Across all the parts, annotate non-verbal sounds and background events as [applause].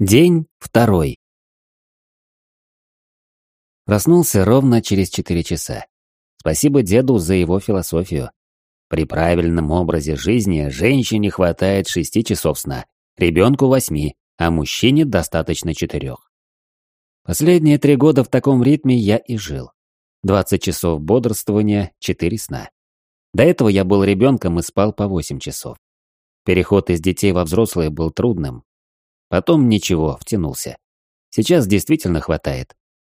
День второй. Проснулся ровно через четыре часа. Спасибо деду за его философию. При правильном образе жизни женщине хватает шести часов сна, ребенку восьми, а мужчине достаточно четырех. Последние три года в таком ритме я и жил. 20 часов бодрствования, 4 сна. До этого я был ребенком и спал по 8 часов. Переход из детей во взрослые был трудным, Потом ничего, втянулся. Сейчас действительно хватает.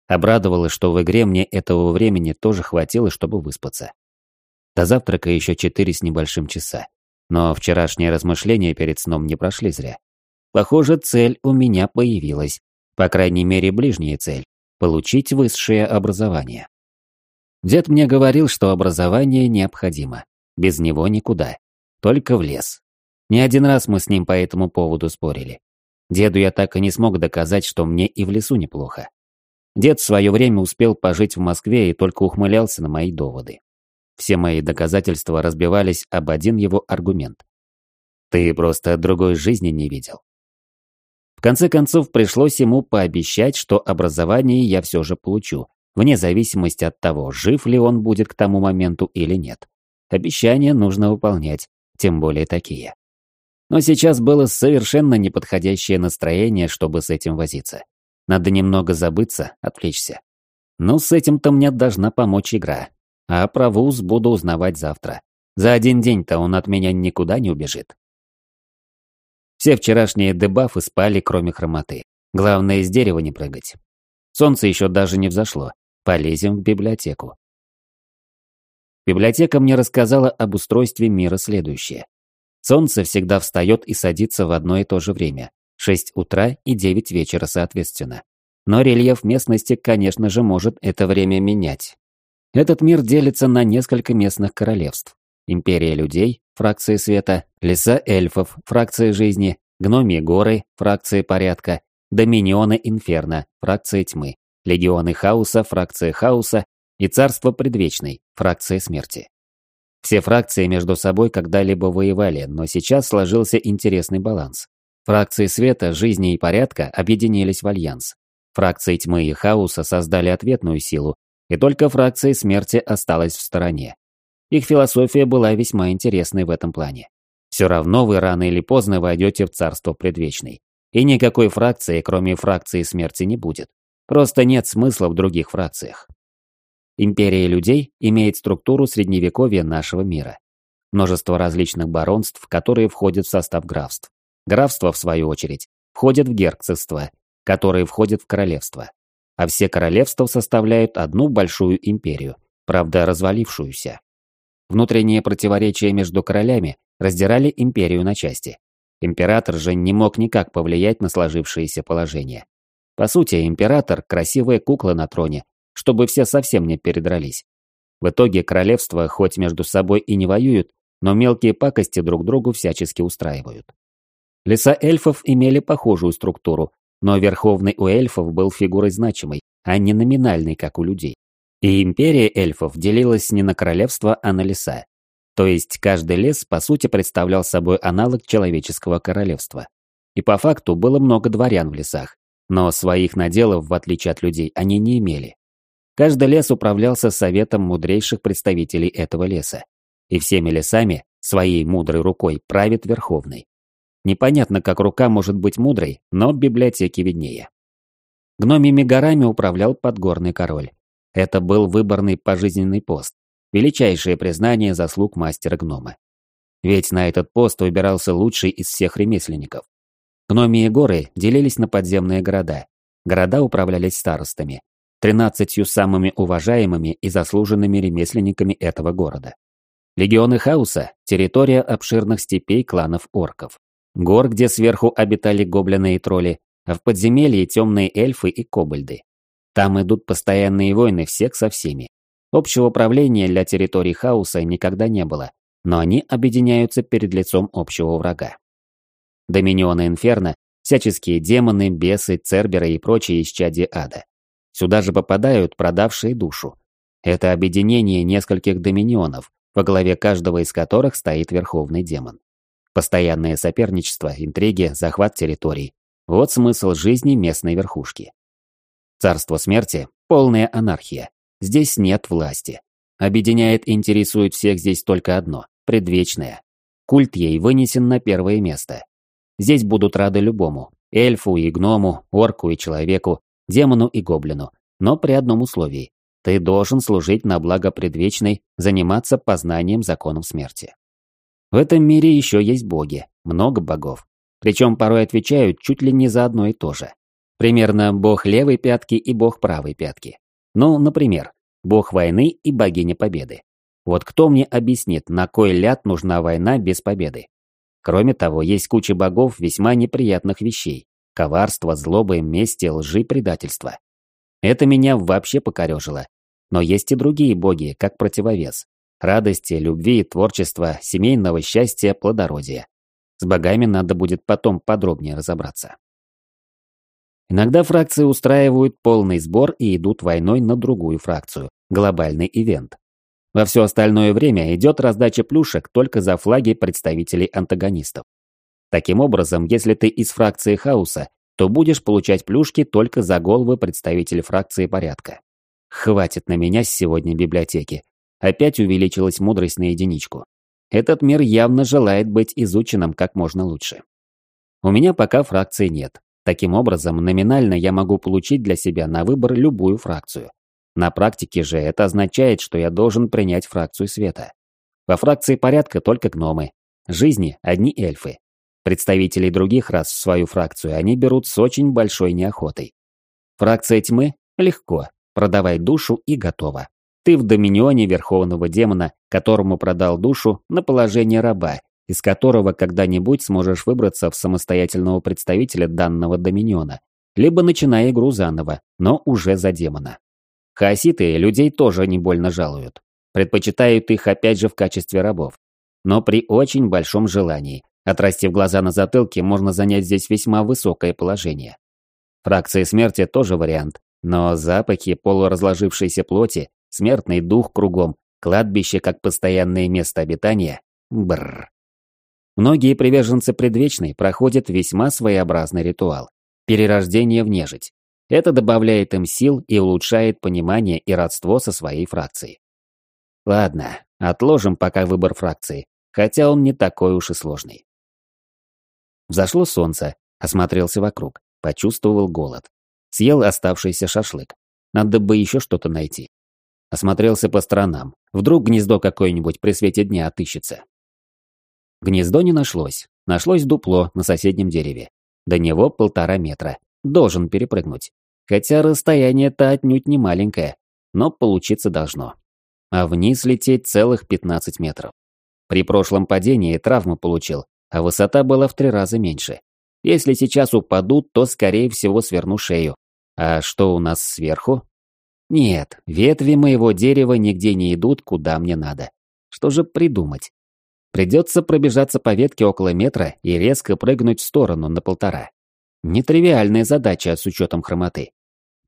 Обрадовалось, что в игре мне этого времени тоже хватило, чтобы выспаться. До завтрака еще четыре с небольшим часа. Но вчерашние размышления перед сном не прошли зря. Похоже, цель у меня появилась. По крайней мере, ближняя цель – получить высшее образование. Дед мне говорил, что образование необходимо. Без него никуда. Только в лес. Не один раз мы с ним по этому поводу спорили. Деду я так и не смог доказать, что мне и в лесу неплохо. Дед в свое время успел пожить в Москве и только ухмылялся на мои доводы. Все мои доказательства разбивались об один его аргумент. Ты просто другой жизни не видел. В конце концов, пришлось ему пообещать, что образование я все же получу, вне зависимости от того, жив ли он будет к тому моменту или нет. Обещания нужно выполнять, тем более такие. Но сейчас было совершенно неподходящее настроение, чтобы с этим возиться. Надо немного забыться, отвлечься. Ну, с этим-то мне должна помочь игра. А про вуз буду узнавать завтра. За один день-то он от меня никуда не убежит. Все вчерашние дебафы спали, кроме хромоты. Главное, из дерева не прыгать. Солнце еще даже не взошло. Полезем в библиотеку. Библиотека мне рассказала об устройстве мира следующее. Солнце всегда встает и садится в одно и то же время. 6 утра и 9 вечера соответственно. Но рельеф местности, конечно же, может это время менять. Этот мир делится на несколько местных королевств. Империя людей, фракции света, леса эльфов, фракции жизни, гномии горы, фракции порядка, доминионы инферно, фракции тьмы, легионы хаоса, фракция хаоса и царство предвечной, фракция смерти. Все фракции между собой когда-либо воевали, но сейчас сложился интересный баланс. Фракции света, жизни и порядка объединились в альянс. Фракции тьмы и хаоса создали ответную силу, и только фракция смерти осталась в стороне. Их философия была весьма интересной в этом плане. Все равно вы рано или поздно войдете в царство предвечной. И никакой фракции, кроме фракции смерти, не будет. Просто нет смысла в других фракциях. Империя людей имеет структуру средневековья нашего мира. Множество различных баронств, которые входят в состав графств. Графства, в свою очередь, входят в герцогство, которые входят в королевство. А все королевства составляют одну большую империю, правда развалившуюся. Внутренние противоречия между королями раздирали империю на части. Император же не мог никак повлиять на сложившееся положение. По сути, император – красивая кукла на троне, чтобы все совсем не передрались. В итоге королевства хоть между собой и не воюют, но мелкие пакости друг другу всячески устраивают. Леса эльфов имели похожую структуру, но верховный у эльфов был фигурой значимой, а не номинальной, как у людей. И империя эльфов делилась не на королевства, а на леса. То есть каждый лес по сути представлял собой аналог человеческого королевства. И по факту было много дворян в лесах, но своих наделов, в отличие от людей, они не имели. Каждый лес управлялся советом мудрейших представителей этого леса. И всеми лесами, своей мудрой рукой, правит Верховный. Непонятно, как рука может быть мудрой, но в библиотеке виднее. Гномими горами управлял подгорный король. Это был выборный пожизненный пост, величайшее признание заслуг мастера гнома. Ведь на этот пост выбирался лучший из всех ремесленников. Гномии горы делились на подземные города. Города управлялись старостами, тринадцатью самыми уважаемыми и заслуженными ремесленниками этого города. Легионы Хаоса – территория обширных степей кланов орков. Гор, где сверху обитали гоблины и тролли, а в подземелье темные эльфы и кобальды. Там идут постоянные войны всех со всеми. Общего правления для территорий хаоса никогда не было, но они объединяются перед лицом общего врага. Доминионы Инферно – всяческие демоны, бесы, церберы и прочие исчадия ада. Сюда же попадают продавшие душу. Это объединение нескольких доминионов, во главе каждого из которых стоит верховный демон. Постоянное соперничество, интриги, захват территорий. Вот смысл жизни местной верхушки. Царство смерти – полная анархия. Здесь нет власти. Объединяет и интересует всех здесь только одно – предвечное. Культ ей вынесен на первое место. Здесь будут рады любому – эльфу и гному, орку и человеку, демону и гоблину. Но при одном условии – ты должен служить на благо предвечной, заниматься познанием законов смерти. В этом мире еще есть боги, много богов. Причем порой отвечают чуть ли не за одно и то же. Примерно бог левой пятки и бог правой пятки. Ну, например, бог войны и богиня победы. Вот кто мне объяснит, на кой ляд нужна война без победы? Кроме того, есть куча богов весьма неприятных вещей. Коварство, злобы, мести, лжи, предательства. Это меня вообще покорежило. Но есть и другие боги, как противовес. Радости, любви, творчества, семейного счастья, плодородия. С богами надо будет потом подробнее разобраться. Иногда фракции устраивают полный сбор и идут войной на другую фракцию – глобальный ивент. Во все остальное время идет раздача плюшек только за флаги представителей антагонистов. Таким образом, если ты из фракции хаоса, то будешь получать плюшки только за головы представителей фракции порядка. Хватит на меня сегодня библиотеки. Опять увеличилась мудрость на единичку. Этот мир явно желает быть изученным как можно лучше. У меня пока фракции нет, Таким образом, номинально я могу получить для себя на выбор любую фракцию. На практике же это означает, что я должен принять фракцию света. Во фракции порядка только гномы. Жизни – одни эльфы. Представителей других рас в свою фракцию они берут с очень большой неохотой. Фракция тьмы – легко. Продавай душу и готово. Ты в доминионе верховного демона, которому продал душу на положение раба из которого когда-нибудь сможешь выбраться в самостоятельного представителя данного доминиона, либо начиная игру заново, но уже за демона. Хаоситы людей тоже не больно жалуют. Предпочитают их опять же в качестве рабов. Но при очень большом желании, отрастив глаза на затылке, можно занять здесь весьма высокое положение. Фракция смерти тоже вариант, но запахи полуразложившейся плоти, смертный дух кругом, кладбище как постоянное место обитания – бррр. Многие приверженцы предвечной проходят весьма своеобразный ритуал – перерождение в нежить. Это добавляет им сил и улучшает понимание и родство со своей фракцией. Ладно, отложим пока выбор фракции, хотя он не такой уж и сложный. Взошло солнце, осмотрелся вокруг, почувствовал голод. Съел оставшийся шашлык. Надо бы еще что-то найти. Осмотрелся по сторонам. Вдруг гнездо какое-нибудь при свете дня отыщется. Гнездо не нашлось. Нашлось дупло на соседнем дереве. До него полтора метра. Должен перепрыгнуть. Хотя расстояние-то отнюдь не маленькое, но получиться должно. А вниз лететь целых 15 метров. При прошлом падении травму получил, а высота была в три раза меньше. Если сейчас упаду, то скорее всего сверну шею. А что у нас сверху? Нет, ветви моего дерева нигде не идут, куда мне надо. Что же придумать? Придется пробежаться по ветке около метра и резко прыгнуть в сторону на полтора. Нетривиальная задача с учетом хромоты.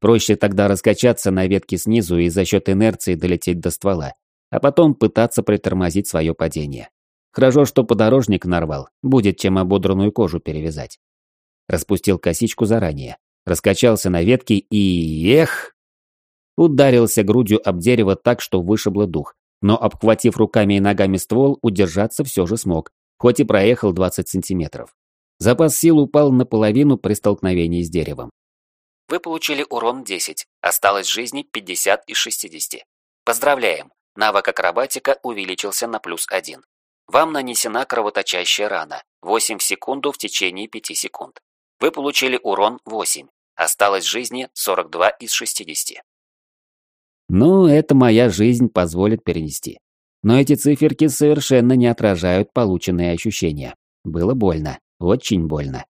Проще тогда раскачаться на ветке снизу и за счет инерции долететь до ствола, а потом пытаться притормозить свое падение. Хорошо, что подорожник нарвал, будет чем ободранную кожу перевязать. Распустил косичку заранее, раскачался на ветке и... эх! Ударился грудью об дерево так, что вышибло дух, но, обхватив руками и ногами ствол, удержаться все же смог, хоть и проехал 20 сантиметров. Запас сил упал наполовину при столкновении с деревом. Вы получили урон 10, осталось жизни 50 из 60. Поздравляем, навык акробатика увеличился на плюс 1. Вам нанесена кровоточащая рана, 8 в секунду в течение 5 секунд. Вы получили урон 8, осталось жизни 42 из 60. Ну, это моя жизнь позволит перенести. Но эти циферки совершенно не отражают полученные ощущения. Было больно, очень больно.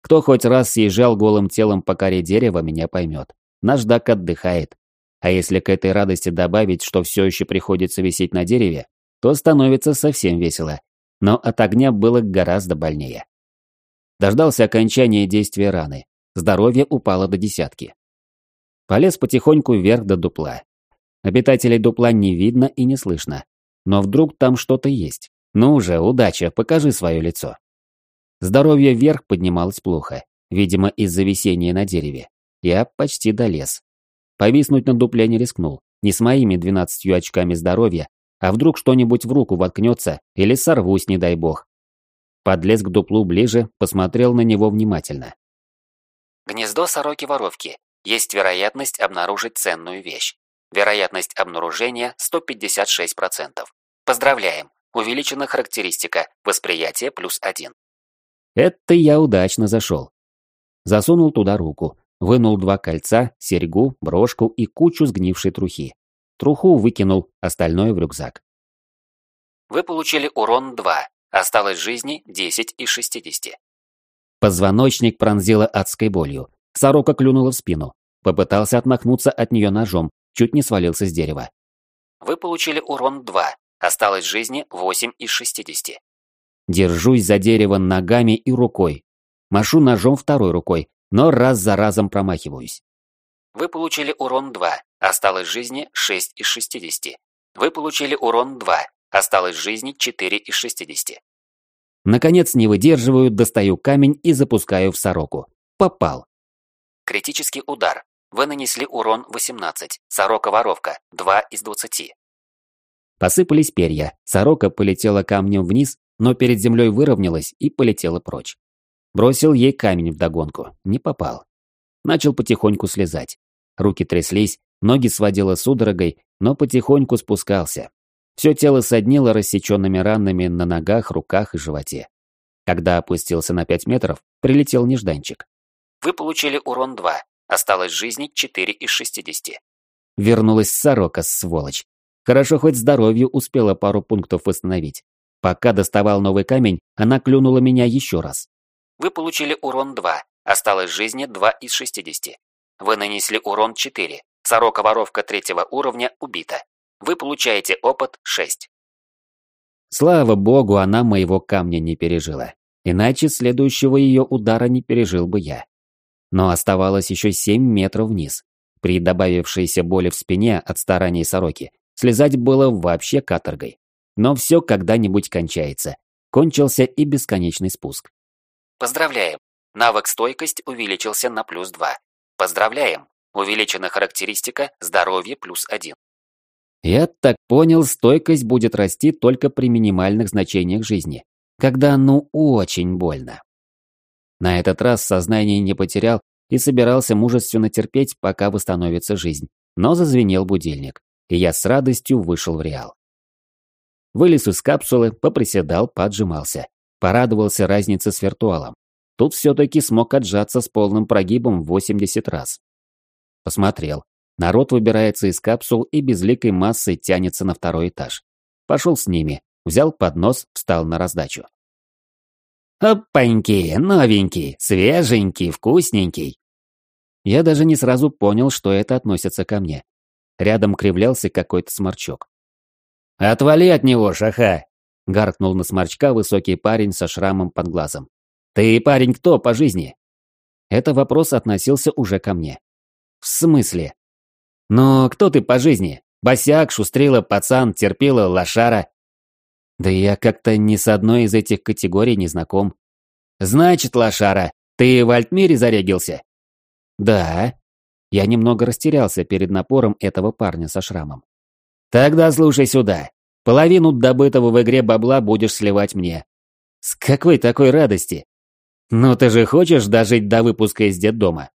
Кто хоть раз съезжал голым телом по коре дерева, меня поймет. Наждак отдыхает. А если к этой радости добавить, что все еще приходится висеть на дереве, то становится совсем весело. Но от огня было гораздо больнее. Дождался окончания действия раны. Здоровье упало до десятки. Полез потихоньку вверх до дупла. Обитателей дупла не видно и не слышно. Но вдруг там что-то есть. Ну уже, удача, покажи свое лицо. Здоровье вверх поднималось плохо. видимо, из-за висения на дереве. Я почти долез. Повиснуть на дупле не рискнул, не с моими двенадцатью очками здоровья, а вдруг что-нибудь в руку воткнется или сорвусь, не дай бог. Подлез к дуплу ближе, посмотрел на него внимательно. Гнездо сороки-воровки. Есть вероятность обнаружить ценную вещь. Вероятность обнаружения 156%. Поздравляем! Увеличена характеристика. Восприятие плюс один. Это я удачно зашел. Засунул туда руку, вынул два кольца, серьгу, брошку и кучу сгнившей трухи. Труху выкинул, остальное в рюкзак. Вы получили урон 2. Осталось жизни 10 из 60. Позвоночник пронзило адской болью. Сорока клюнула в спину. Попытался отмахнуться от нее ножом, чуть не свалился с дерева. Вы получили урон 2. Осталось жизни 8 из 60. Держусь за дерево ногами и рукой. Машу ножом второй рукой, но раз за разом промахиваюсь. Вы получили урон 2. Осталось жизни 6 из 60. Вы получили урон 2. Осталось жизни 4 из 60. Наконец не выдерживаю, достаю камень и запускаю в сороку. Попал. Критический удар. Вы нанесли урон 18. Сорока-воровка. 2 из 20. Посыпались перья. Сорока полетела камнем вниз, но перед землей выровнялась и полетела прочь. Бросил ей камень вдогонку. Не попал. Начал потихоньку слезать. Руки тряслись, ноги сводило судорогой, но потихоньку спускался. Все тело соднило рассеченными ранами на ногах, руках и животе. Когда опустился на 5 метров, прилетел нежданчик. Вы получили урон 2. Осталось жизни 4 из 60. Вернулась сорока, сволочь. Хорошо хоть здоровью успела пару пунктов восстановить. Пока доставал новый камень, она клюнула меня еще раз. Вы получили урон 2. Осталось жизни 2 из 60. Вы нанесли урон 4. Сорока-воровка третьего уровня убита. Вы получаете опыт 6. Слава богу, она моего камня не пережила. Иначе следующего ее удара не пережил бы я но оставалось еще 7 метров вниз. При добавившейся боли в спине от стараний сороки, слезать было вообще каторгой. Но все когда-нибудь кончается. Кончился и бесконечный спуск. Поздравляем! Навык стойкость увеличился на плюс 2. Поздравляем! Увеличена характеристика здоровье плюс 1. Я так понял, стойкость будет расти только при минимальных значениях жизни, когда ну очень больно. На этот раз сознание не потерял и собирался мужественно терпеть, пока восстановится жизнь. Но зазвенел будильник, и я с радостью вышел в Реал. Вылез из капсулы, поприседал, поджимался. Порадовался разнице с виртуалом. Тут все-таки смог отжаться с полным прогибом в 80 раз. Посмотрел. Народ выбирается из капсул и безликой массой тянется на второй этаж. Пошел с ними, взял поднос, встал на раздачу. Опаньки, новенький, свеженький, вкусненький. Я даже не сразу понял, что это относится ко мне. Рядом кривлялся какой-то сморчок. «Отвали от него, шаха!» — гаркнул на сморчка высокий парень со шрамом под глазом. «Ты, парень, кто по жизни?» Это вопрос относился уже ко мне. «В смысле?» «Ну, кто ты по жизни? Босяк, шустрила, пацан, терпила, лошара?» Да я как-то ни с одной из этих категорий не знаком. Значит, лошара, ты в Альтмире зарегился? Да. Я немного растерялся перед напором этого парня со шрамом. Тогда слушай сюда. Половину добытого в игре бабла будешь сливать мне. С какой такой радости? Ну ты же хочешь дожить до выпуска из детдома?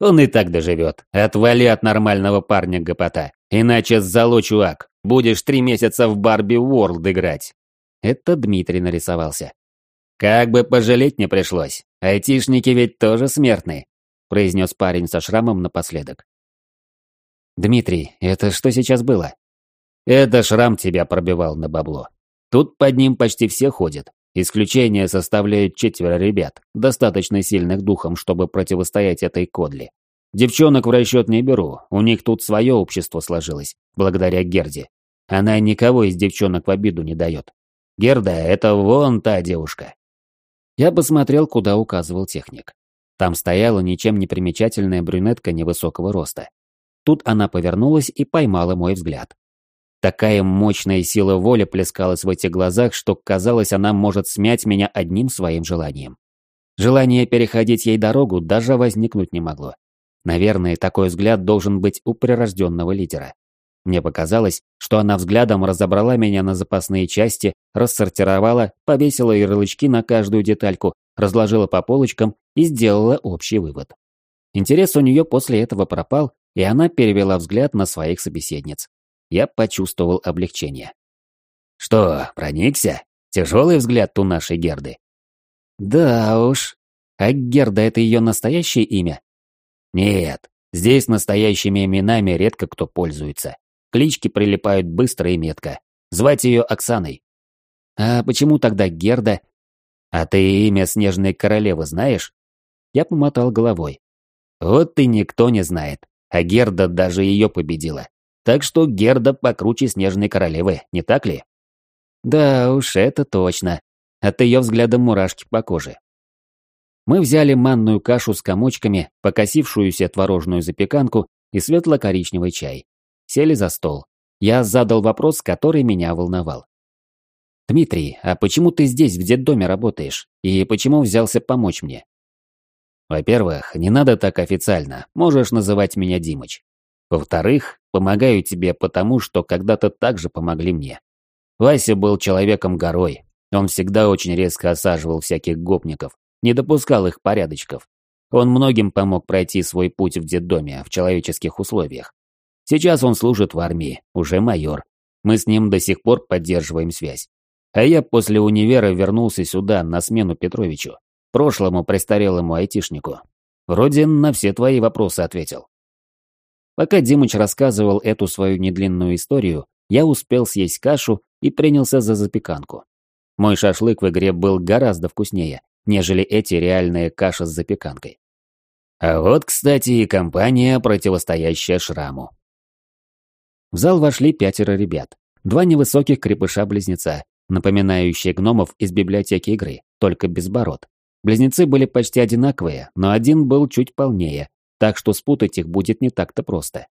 Он и так доживет. Отвали от нормального парня гопота. Иначе залу, чувак. Будешь три месяца в Барби Уорлд играть. Это Дмитрий нарисовался. Как бы пожалеть не пришлось. Айтишники ведь тоже смертны, произнес парень со шрамом напоследок. Дмитрий, это что сейчас было? Это шрам тебя пробивал на бабло. Тут под ним почти все ходят. Исключение составляют четверо ребят, достаточно сильных духом, чтобы противостоять этой кодли. Девчонок в расчет не беру, у них тут свое общество сложилось, благодаря Герде. Она никого из девчонок в обиду не дает. Герда, это вон та девушка. Я посмотрел, куда указывал техник. Там стояла ничем не примечательная брюнетка невысокого роста. Тут она повернулась и поймала мой взгляд. Такая мощная сила воли плескалась в этих глазах, что казалось, она может смять меня одним своим желанием. Желание переходить ей дорогу даже возникнуть не могло. Наверное, такой взгляд должен быть у прирожденного лидера. Мне показалось, что она взглядом разобрала меня на запасные части, рассортировала, повесила ярлычки на каждую детальку, разложила по полочкам и сделала общий вывод. Интерес у нее после этого пропал, и она перевела взгляд на своих собеседниц. Я почувствовал облегчение. «Что, проникся? Тяжелый взгляд у нашей Герды?» «Да уж. А Герда — это ее настоящее имя?» «Нет, здесь настоящими именами редко кто пользуется. Клички прилипают быстро и метко. Звать ее Оксаной». «А почему тогда Герда?» «А ты имя Снежной Королевы знаешь?» Я помотал головой. «Вот и никто не знает, а Герда даже ее победила. Так что Герда покруче Снежной Королевы, не так ли?» «Да уж, это точно. От ее взгляда мурашки по коже. Мы взяли манную кашу с комочками, покосившуюся творожную запеканку и светло-коричневый чай. Сели за стол. Я задал вопрос, который меня волновал. «Дмитрий, а почему ты здесь, в детдоме, работаешь? И почему взялся помочь мне?» «Во-первых, не надо так официально, можешь называть меня Димыч. Во-вторых, помогаю тебе потому, что когда-то также помогли мне. Вася был человеком-горой, он всегда очень резко осаживал всяких гопников, не допускал их порядочков. Он многим помог пройти свой путь в детдоме в человеческих условиях. Сейчас он служит в армии, уже майор. Мы с ним до сих пор поддерживаем связь. А я после универа вернулся сюда на смену Петровичу, прошлому престарелому айтишнику. Вроде на все твои вопросы ответил. Пока Димыч рассказывал эту свою недлинную историю, я успел съесть кашу и принялся за запеканку. Мой шашлык в игре был гораздо вкуснее, нежели эти реальные каша с запеканкой. А вот, кстати, и компания, противостоящая шраму. В зал вошли пятеро ребят. Два невысоких крепыша-близнеца, напоминающие гномов из библиотеки игры, только без бород. Близнецы были почти одинаковые, но один был чуть полнее, так что спутать их будет не так-то просто.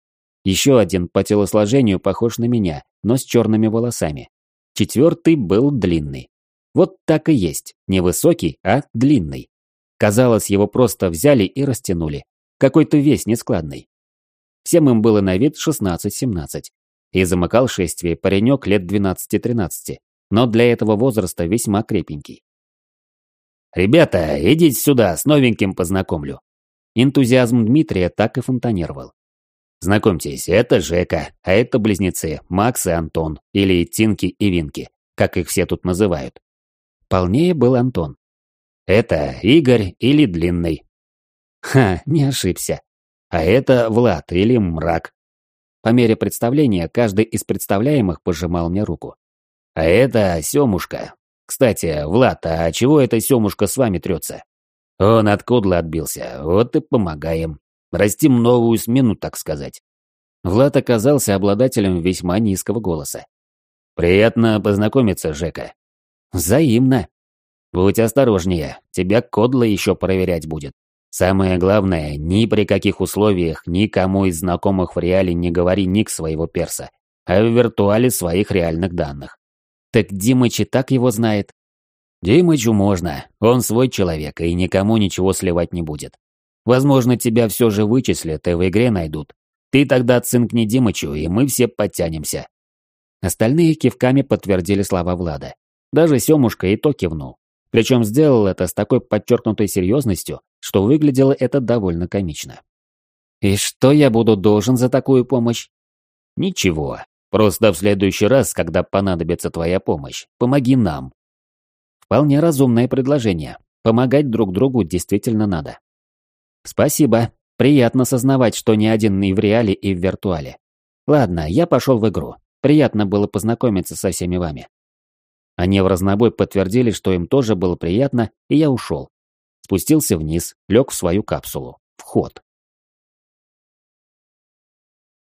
Еще один по телосложению похож на меня, но с черными волосами. Четвертый был длинный. Вот так и есть, не высокий, а длинный. Казалось, его просто взяли и растянули. Какой-то весь нескладный. Всем им было на вид 16-17. И замыкал шествие паренек лет 12-13, но для этого возраста весьма крепенький. «Ребята, идите сюда, с новеньким познакомлю». Энтузиазм Дмитрия так и фонтанировал. Знакомьтесь, это Жека, а это близнецы Макс и Антон, или Тинки и Винки, как их все тут называют. Полнее был Антон. Это Игорь или Длинный. Ха, не ошибся. А это Влад или Мрак. По мере представления каждый из представляемых пожимал мне руку. А это Семушка. Кстати, Влад, а чего эта Семушка с вами трется? Он откуда отбился, вот и помогаем. Растим новую смену, так сказать. Влад оказался обладателем весьма низкого голоса. «Приятно познакомиться, Жека». «Взаимно». «Будь осторожнее, тебя Кодла еще проверять будет. Самое главное, ни при каких условиях никому из знакомых в реале не говори ник своего перса, а в виртуале своих реальных данных». «Так Димыч и так его знает». «Димычу можно, он свой человек и никому ничего сливать не будет. Возможно, тебя все же вычислят и в игре найдут. Ты тогда цинкни Димычу, и мы все подтянемся». Остальные кивками подтвердили слова Влада. Даже Семушка и то кивнул. Причем сделал это с такой подчеркнутой серьезностью, что выглядело это довольно комично. «И что я буду должен за такую помощь?» «Ничего. Просто в следующий раз, когда понадобится твоя помощь, помоги нам». Вполне разумное предложение. Помогать друг другу действительно надо. Спасибо. Приятно сознавать, что не один и в реале, и в виртуале. Ладно, я пошел в игру. Приятно было познакомиться со всеми вами. Они в разнобой подтвердили, что им тоже было приятно, и я ушел. Спустился вниз, лег в свою капсулу. Вход.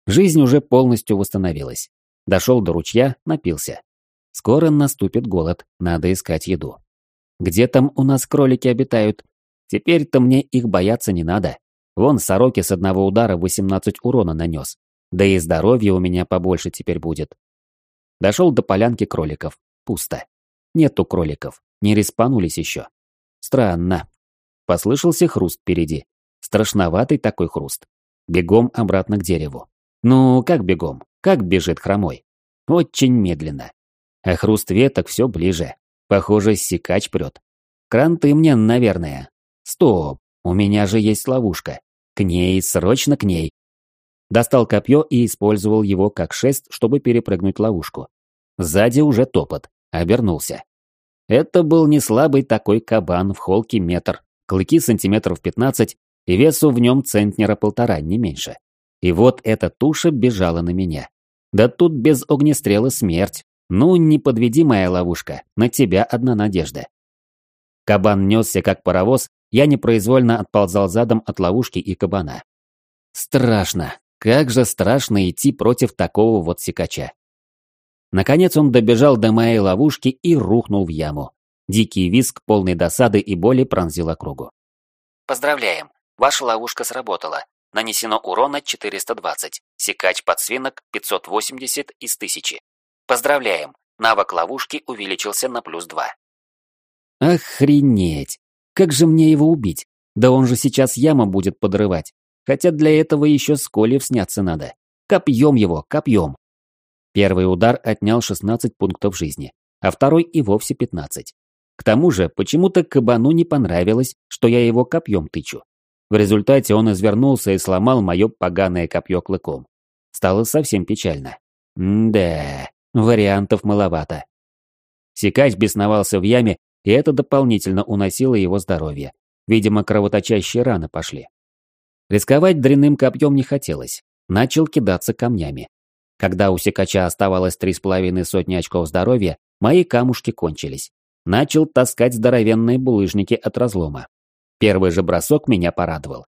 Жизнь уже полностью восстановилась. Дошел до ручья, напился. Скоро наступит голод, надо искать еду. Где там у нас кролики обитают? Теперь-то мне их бояться не надо. Вон сороки с одного удара 18 урона нанес. Да и здоровье у меня побольше теперь будет. Дошел до полянки кроликов. Пусто. Нету кроликов. Не респанулись еще. Странно. Послышался хруст впереди. Страшноватый такой хруст. Бегом обратно к дереву. Ну, как бегом? Как бежит хромой? Очень медленно. А хруст веток все ближе. Похоже, сикач прет. Кранты мне, наверное. Стоп, у меня же есть ловушка. К ней, срочно к ней. Достал копье и использовал его как шест, чтобы перепрыгнуть ловушку. Сзади уже топот. Обернулся. Это был не слабый такой кабан в холке метр, клыки сантиметров 15 и весу в нем центнера полтора, не меньше. И вот эта туша бежала на меня. Да тут без огнестрела смерть. Ну, не подведи моя ловушка, на тебя одна надежда. Кабан несся как паровоз, я непроизвольно отползал задом от ловушки и кабана. Страшно, как же страшно идти против такого вот сикача. Наконец он добежал до моей ловушки и рухнул в яму. Дикий визг, полный досады и боли пронзил округу. Поздравляем, ваша ловушка сработала. Нанесено урона 420, секач подсвинок 580 из 1000. Поздравляем, навык ловушки увеличился на плюс 2. Охренеть! Как же мне его убить? Да он же сейчас яму будет подрывать. Хотя для этого еще с Колев сняться надо. Копьем его, копьем. Первый удар отнял 16 пунктов жизни, а второй и вовсе 15. К тому же, почему-то кабану не понравилось, что я его копьем тычу. В результате он извернулся и сломал мое поганое копье клыком. Стало совсем печально. да, вариантов маловато. Сикач бесновался в яме, и это дополнительно уносило его здоровье. Видимо, кровоточащие раны пошли. Рисковать дрянным копьем не хотелось. Начал кидаться камнями. Когда у секача оставалось три с половиной сотни очков здоровья, мои камушки кончились. Начал таскать здоровенные булыжники от разлома. Первый же бросок меня порадовал.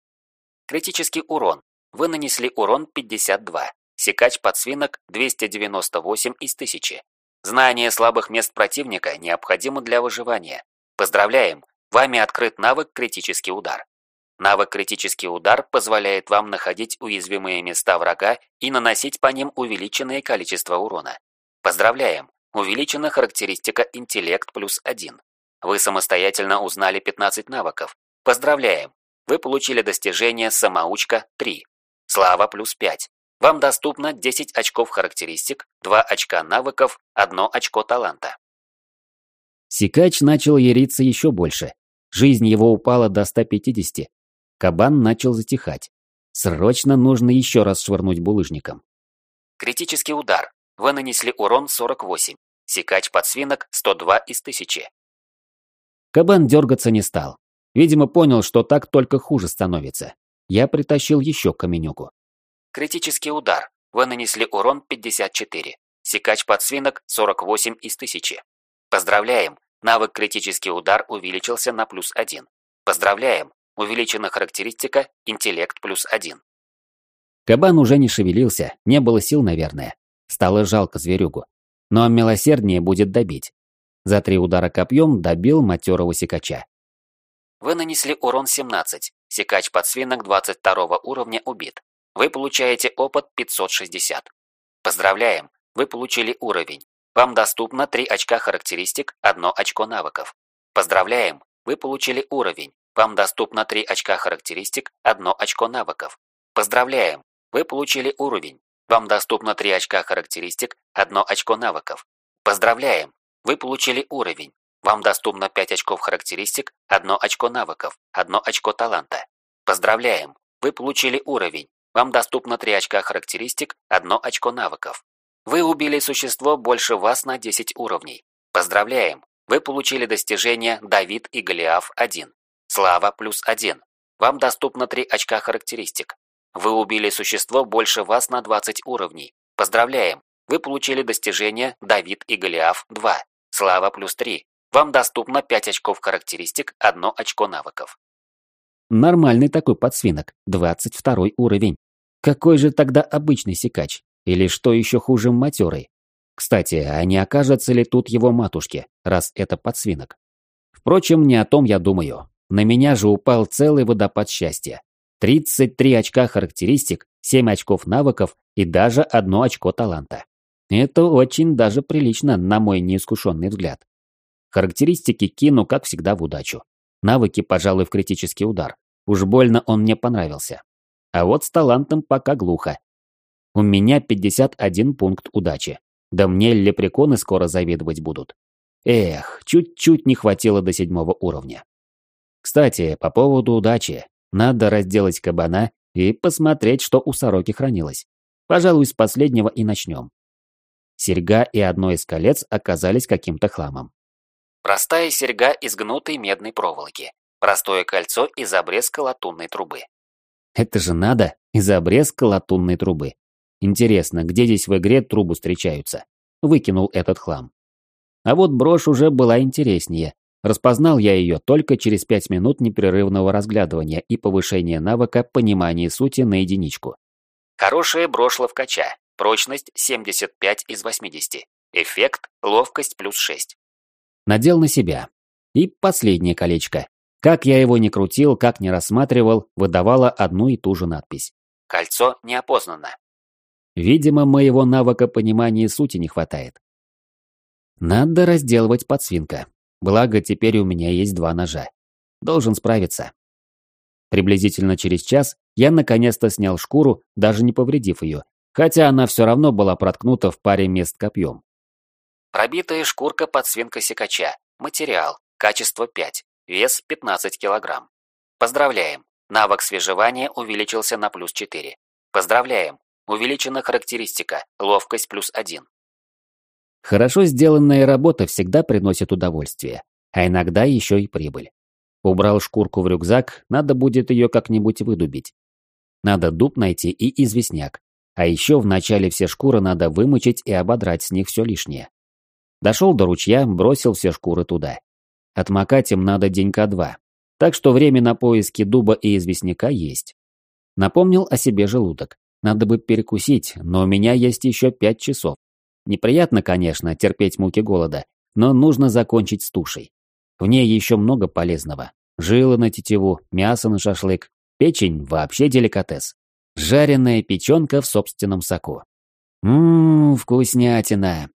Критический урон. Вы нанесли урон 52. Секач подсвинок 298 из 1000. Знание слабых мест противника необходимо для выживания. Поздравляем, вами открыт навык критический удар. Навык «Критический удар» позволяет вам находить уязвимые места врага и наносить по ним увеличенное количество урона. Поздравляем! Увеличена характеристика «Интеллект плюс 1». Вы самостоятельно узнали 15 навыков. Поздравляем! Вы получили достижение «Самоучка 3». Слава плюс 5. Вам доступно 10 очков характеристик, 2 очка навыков, 1 очко таланта. Сикач начал яриться еще больше. Жизнь его упала до 150, Кабан начал затихать. Срочно нужно еще раз швырнуть булыжником. Критический удар. Вы нанесли урон 48. Секач подсвинок 102 из 1000. Кабан дергаться не стал. Видимо, понял, что так только хуже становится. Я притащил еще каменюку. Критический удар. Вы нанесли урон 54. Секач подсвинок 48 из 1000. Поздравляем! Навык критический удар увеличился на плюс 1. Поздравляем! Увеличена характеристика «Интеллект плюс один». Кабан уже не шевелился, не было сил, наверное. Стало жалко зверюгу. Но милосерднее будет добить. За три удара копьем добил матерого секача. Вы нанесли урон 17. Секач подсвинок 22 уровня убит. Вы получаете опыт 560. Поздравляем, вы получили уровень. Вам доступно 3 очка характеристик, 1 очко навыков. Поздравляем, вы получили уровень. Вам доступно 3 очка характеристик, 1 очко навыков. Поздравляем! Вы получили уровень. Вам доступно 3 очка характеристик, 1 очко навыков. Поздравляем! Вы получили уровень. Вам доступно 5 очков характеристик, 1 очко навыков, 1 очко таланта. Поздравляем! Вы получили уровень. Вам доступно 3 очка характеристик, 1 очко навыков. Вы убили существо больше вас на 10 уровней. Поздравляем! Вы получили достижение Давид и Голиаф 1. Слава плюс один. Вам доступно 3 очка характеристик. Вы убили существо больше вас на 20 уровней. Поздравляем! Вы получили достижение Давид и Голиаф 2. Слава плюс 3. Вам доступно 5 очков характеристик, 1 очко навыков. Нормальный такой подсвинок, 22 уровень. Какой же тогда обычный секач? Или что еще хуже матерый? Кстати, а не окажется ли тут его матушки, раз это подсвинок? Впрочем, не о том я думаю. На меня же упал целый водопад счастья. 33 очка характеристик, 7 очков навыков и даже одно очко таланта. Это очень даже прилично, на мой неискушенный взгляд. Характеристики кину, как всегда, в удачу. Навыки, пожалуй, в критический удар. Уж больно он мне понравился. А вот с талантом пока глухо. У меня 51 пункт удачи. Да мне лепреконы скоро завидовать будут. Эх, чуть-чуть не хватило до седьмого уровня. Кстати, по поводу удачи. Надо разделать кабана и посмотреть, что у сороки хранилось. Пожалуй, с последнего и начнем. Серьга и одно из колец оказались каким-то хламом. Простая серьга из гнутой медной проволоки. Простое кольцо из обрезка латунной трубы. Это же надо, из обрезка латунной трубы. Интересно, где здесь в игре трубы встречаются? Выкинул этот хлам. А вот брошь уже была интереснее. Распознал я ее только через пять минут непрерывного разглядывания и повышения навыка понимания сути на единичку. Хорошая брошь ловкача. Прочность 75 из 80. Эффект ловкость плюс 6. Надел на себя. И последнее колечко. Как я его ни крутил, как ни рассматривал, выдавало одну и ту же надпись. Кольцо не опознано. Видимо, моего навыка понимания сути не хватает. Надо разделывать подсвинка. Благо, теперь у меня есть два ножа. Должен справиться. Приблизительно через час я наконец-то снял шкуру, даже не повредив ее, хотя она все равно была проткнута в паре мест копьем. Пробитая шкурка подсвинка секача. Материал. Качество 5. Вес 15 килограмм. Поздравляем. Навык свежевания увеличился на плюс 4. Поздравляем. Увеличена характеристика. Ловкость плюс 1. Хорошо сделанная работа всегда приносит удовольствие, а иногда еще и прибыль. Убрал шкурку в рюкзак, надо будет ее как-нибудь выдубить. Надо дуб найти и известняк. А еще вначале все шкуры надо вымочить и ободрать с них все лишнее. Дошел до ручья, бросил все шкуры туда. Отмокать им надо денька два. Так что время на поиски дуба и известняка есть. Напомнил о себе желудок. Надо бы перекусить, но у меня есть еще пять часов. Неприятно, конечно, терпеть муки голода, но нужно закончить с тушей. В ней еще много полезного. Жилы на тетиву, мясо на шашлык, печень – вообще деликатес. Жареная печенка в собственном соку. Ммм, вкуснятина.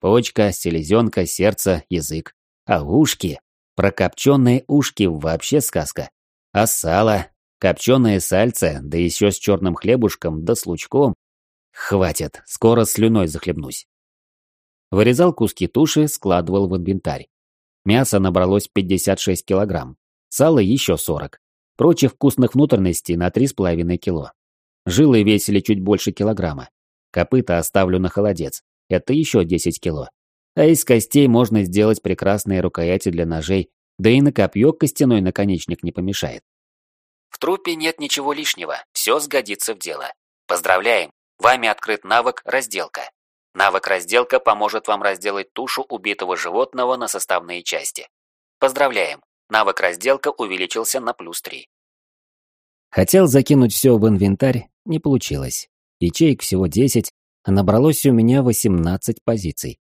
Почка, селезенка, сердце, язык. А ушки? Прокопченные ушки – вообще сказка. А сало? Копченое сальце, да еще с черным хлебушком, да с лучком. Хватит, скоро слюной захлебнусь. Вырезал куски туши, складывал в инвентарь. Мясо набралось 56 килограмм, сало еще 40. Прочих вкусных внутренностей на 3,5 кило. Жилы весили чуть больше килограмма. Копыта оставлю на холодец. Это еще 10 кило. А из костей можно сделать прекрасные рукояти для ножей, да и на копье костяной наконечник не помешает. В трупе нет ничего лишнего, все сгодится в дело. Поздравляем, вами открыт навык «Разделка». Навык «Разделка» поможет вам разделать тушу убитого животного на составные части. Поздравляем, навык «Разделка» увеличился на плюс 3. Хотел закинуть все в инвентарь, не получилось. Ячеек всего 10, а набралось у меня 18 позиций.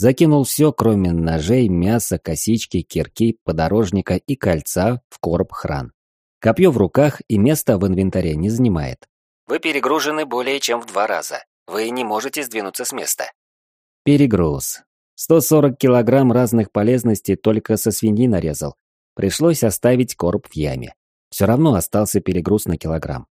Закинул все, кроме ножей, мяса, косички, кирки, подорожника и кольца в короб хран. Копье в руках и место в инвентаре не занимает. Вы перегружены более чем в два раза. Вы не можете сдвинуться с места. Перегруз. 140 килограмм разных полезностей только со свиньи нарезал. Пришлось оставить короб в яме. Все равно остался перегруз на килограмм.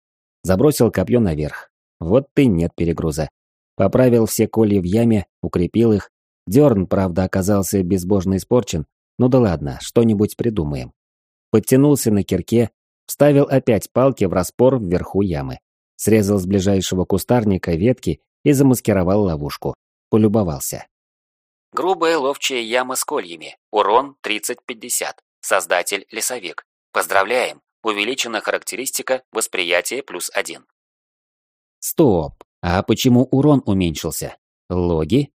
Забросил копье наверх. Вот ты нет перегруза. Поправил все колья в яме, укрепил их. Дерн, правда, оказался безбожно испорчен. Ну да ладно, что-нибудь придумаем. Подтянулся на кирке, Вставил опять палки в распор вверху ямы. Срезал с ближайшего кустарника ветки и замаскировал ловушку. Полюбовался. Грубая ловчая яма с кольями. Урон 30-50. Создатель лесовик. Поздравляем. Увеличена характеристика восприятие плюс один. Стоп. А почему урон уменьшился? Логи?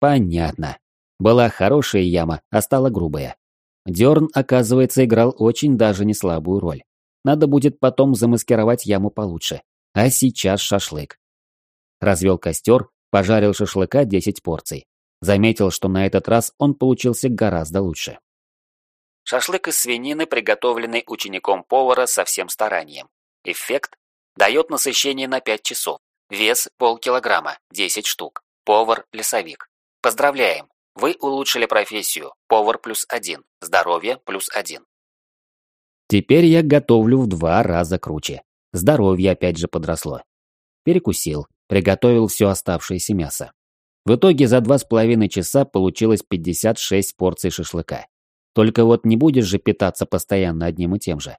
Понятно. Была хорошая яма, а стала грубая. Дерн, оказывается, играл очень даже не слабую роль. Надо будет потом замаскировать яму получше. А сейчас шашлык. Развел костер, пожарил шашлыка 10 порций. Заметил, что на этот раз он получился гораздо лучше. Шашлык из свинины, приготовленный учеником повара со всем старанием. Эффект дает насыщение на 5 часов. Вес полкилограмма, 10 штук. Повар-лесовик. Поздравляем! Вы улучшили профессию. Повар плюс один. Здоровье плюс один. Теперь я готовлю в два раза круче. Здоровье опять же подросло. Перекусил, приготовил все оставшееся мясо. В итоге за два с половиной часа получилось 56 порций шашлыка. Только вот не будешь же питаться постоянно одним и тем же.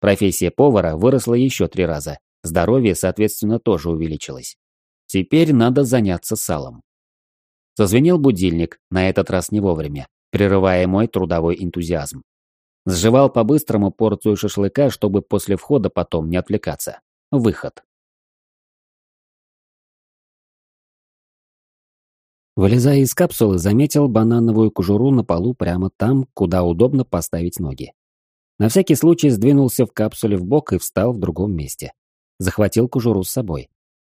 Профессия повара выросла еще три раза. Здоровье, соответственно, тоже увеличилось. Теперь надо заняться салом. Зазвенел будильник, на этот раз не вовремя, прерывая мой трудовой энтузиазм. Сживал по-быстрому порцию шашлыка, чтобы после входа потом не отвлекаться. Выход. Вылезая из капсулы, заметил банановую кожуру на полу прямо там, куда удобно поставить ноги. На всякий случай сдвинулся в капсуле в бок и встал в другом месте. Захватил кожуру с собой.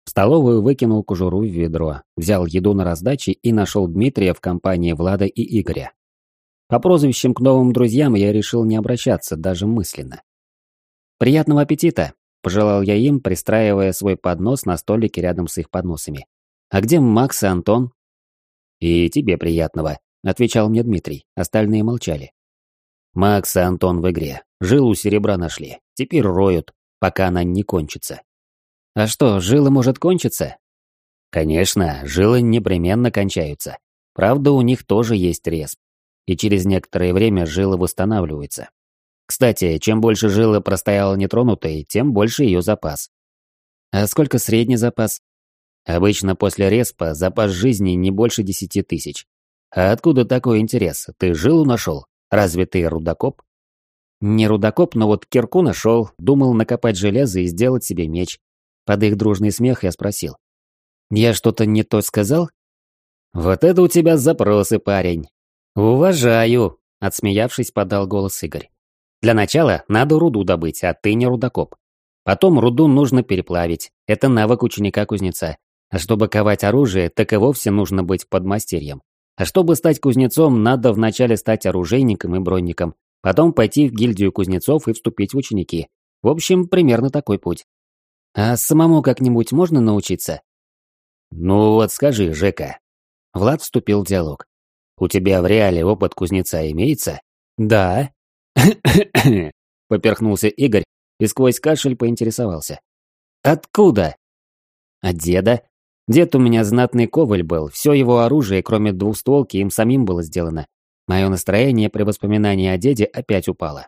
В столовую выкинул кожуру в ведро, взял еду на раздаче и нашел Дмитрия в компании Влада и Игоря. По прозвищам к новым друзьям я решил не обращаться даже мысленно. «Приятного аппетита!» – пожелал я им, пристраивая свой поднос на столике рядом с их подносами. «А где Макс и Антон?» «И тебе приятного», – отвечал мне Дмитрий, остальные молчали. Макс и Антон в игре. Жилу серебра нашли. Теперь роют, пока она не кончится. А что, жила может кончиться? Конечно, жилы непременно кончаются. Правда, у них тоже есть респ. И через некоторое время жила восстанавливается. Кстати, чем больше жила простояла нетронутой, тем больше ее запас. А сколько средний запас? Обычно после респа запас жизни не больше десяти тысяч. А откуда такой интерес? Ты жилу нашел? Разве ты рудокоп? Не рудокоп, но вот кирку нашел, думал накопать железо и сделать себе меч. Под их дружный смех я спросил. «Я что-то не то сказал?» «Вот это у тебя запросы, парень!» «Уважаю!» – отсмеявшись, подал голос Игорь. «Для начала надо руду добыть, а ты не рудокоп. Потом руду нужно переплавить. Это навык ученика-кузнеца. А чтобы ковать оружие, так и вовсе нужно быть подмастерьем. А чтобы стать кузнецом, надо вначале стать оружейником и бронником, потом пойти в гильдию кузнецов и вступить в ученики. В общем, примерно такой путь. А самому как-нибудь можно научиться? Ну вот скажи, Жека. Влад вступил в диалог. У тебя в реале опыт кузнеца имеется? Да. [coughs] Поперхнулся Игорь и сквозь кашель поинтересовался. Откуда? От деда. Дед у меня знатный коваль был, все его оружие, кроме двухстволки, им самим было сделано. Мое настроение при воспоминании о деде опять упало.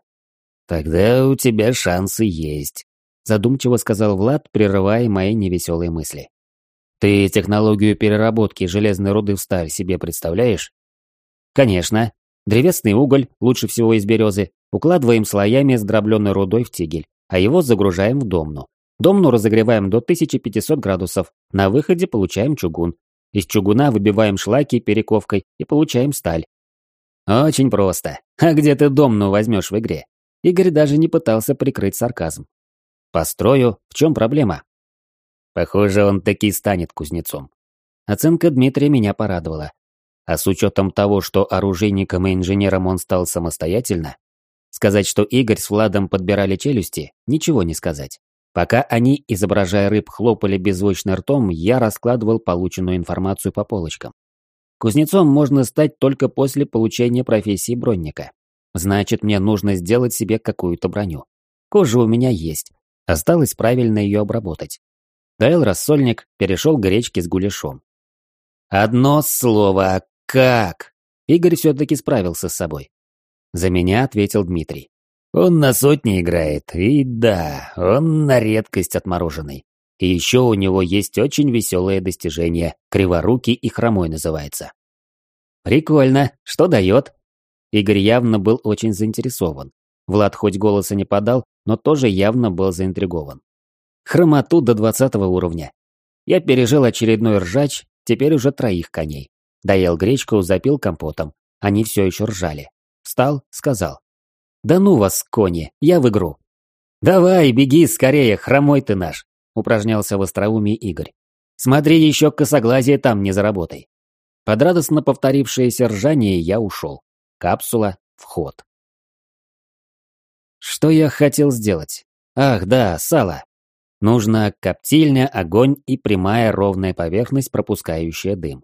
«Тогда у тебя шансы есть», задумчиво сказал Влад, прерывая мои невеселые мысли. Ты технологию переработки железной руды в сталь себе представляешь? Конечно. Древесный уголь, лучше всего из березы, укладываем слоями с дробленной рудой в тигель, а его загружаем в домну. Домну разогреваем до 1500 градусов, на выходе получаем чугун. Из чугуна выбиваем шлаки перековкой и получаем сталь. Очень просто. А где ты домну возьмешь в игре? Игорь даже не пытался прикрыть сарказм. Построю, в чем проблема? Похоже, он таки станет кузнецом. Оценка Дмитрия меня порадовала. А с учетом того, что оружейником и инженером он стал самостоятельно, сказать, что Игорь с Владом подбирали челюсти, ничего не сказать. Пока они, изображая рыб, хлопали беззвучно ртом, я раскладывал полученную информацию по полочкам. Кузнецом можно стать только после получения профессии бронника. Значит, мне нужно сделать себе какую-то броню. Кожа у меня есть, Осталось правильно ее обработать. Доел рассольник, перешел к гречке с гуляшом. Одно слово «как». Игорь все-таки справился с собой. За меня ответил Дмитрий. Он на сотни играет, и да, он на редкость отмороженный. И еще у него есть очень веселое достижение, криворукий и хромой называется. Прикольно, что дает? Игорь явно был очень заинтересован. Влад хоть голоса не подал, но тоже явно был заинтригован. Хромоту до 20 уровня. Я пережил очередной ржач, теперь уже троих коней. Доел гречку, запил компотом. Они все еще ржали. Встал, сказал. «Да ну вас, кони, я в игру». «Давай, беги скорее, хромой ты наш», упражнялся в остроумии Игорь. «Смотри, еще косоглазие там не заработай». Под радостно повторившееся ржание я ушел. Капсула, вход. Что я хотел сделать? Ах, да, сало. Нужно коптильня, огонь и прямая ровная поверхность, пропускающая дым.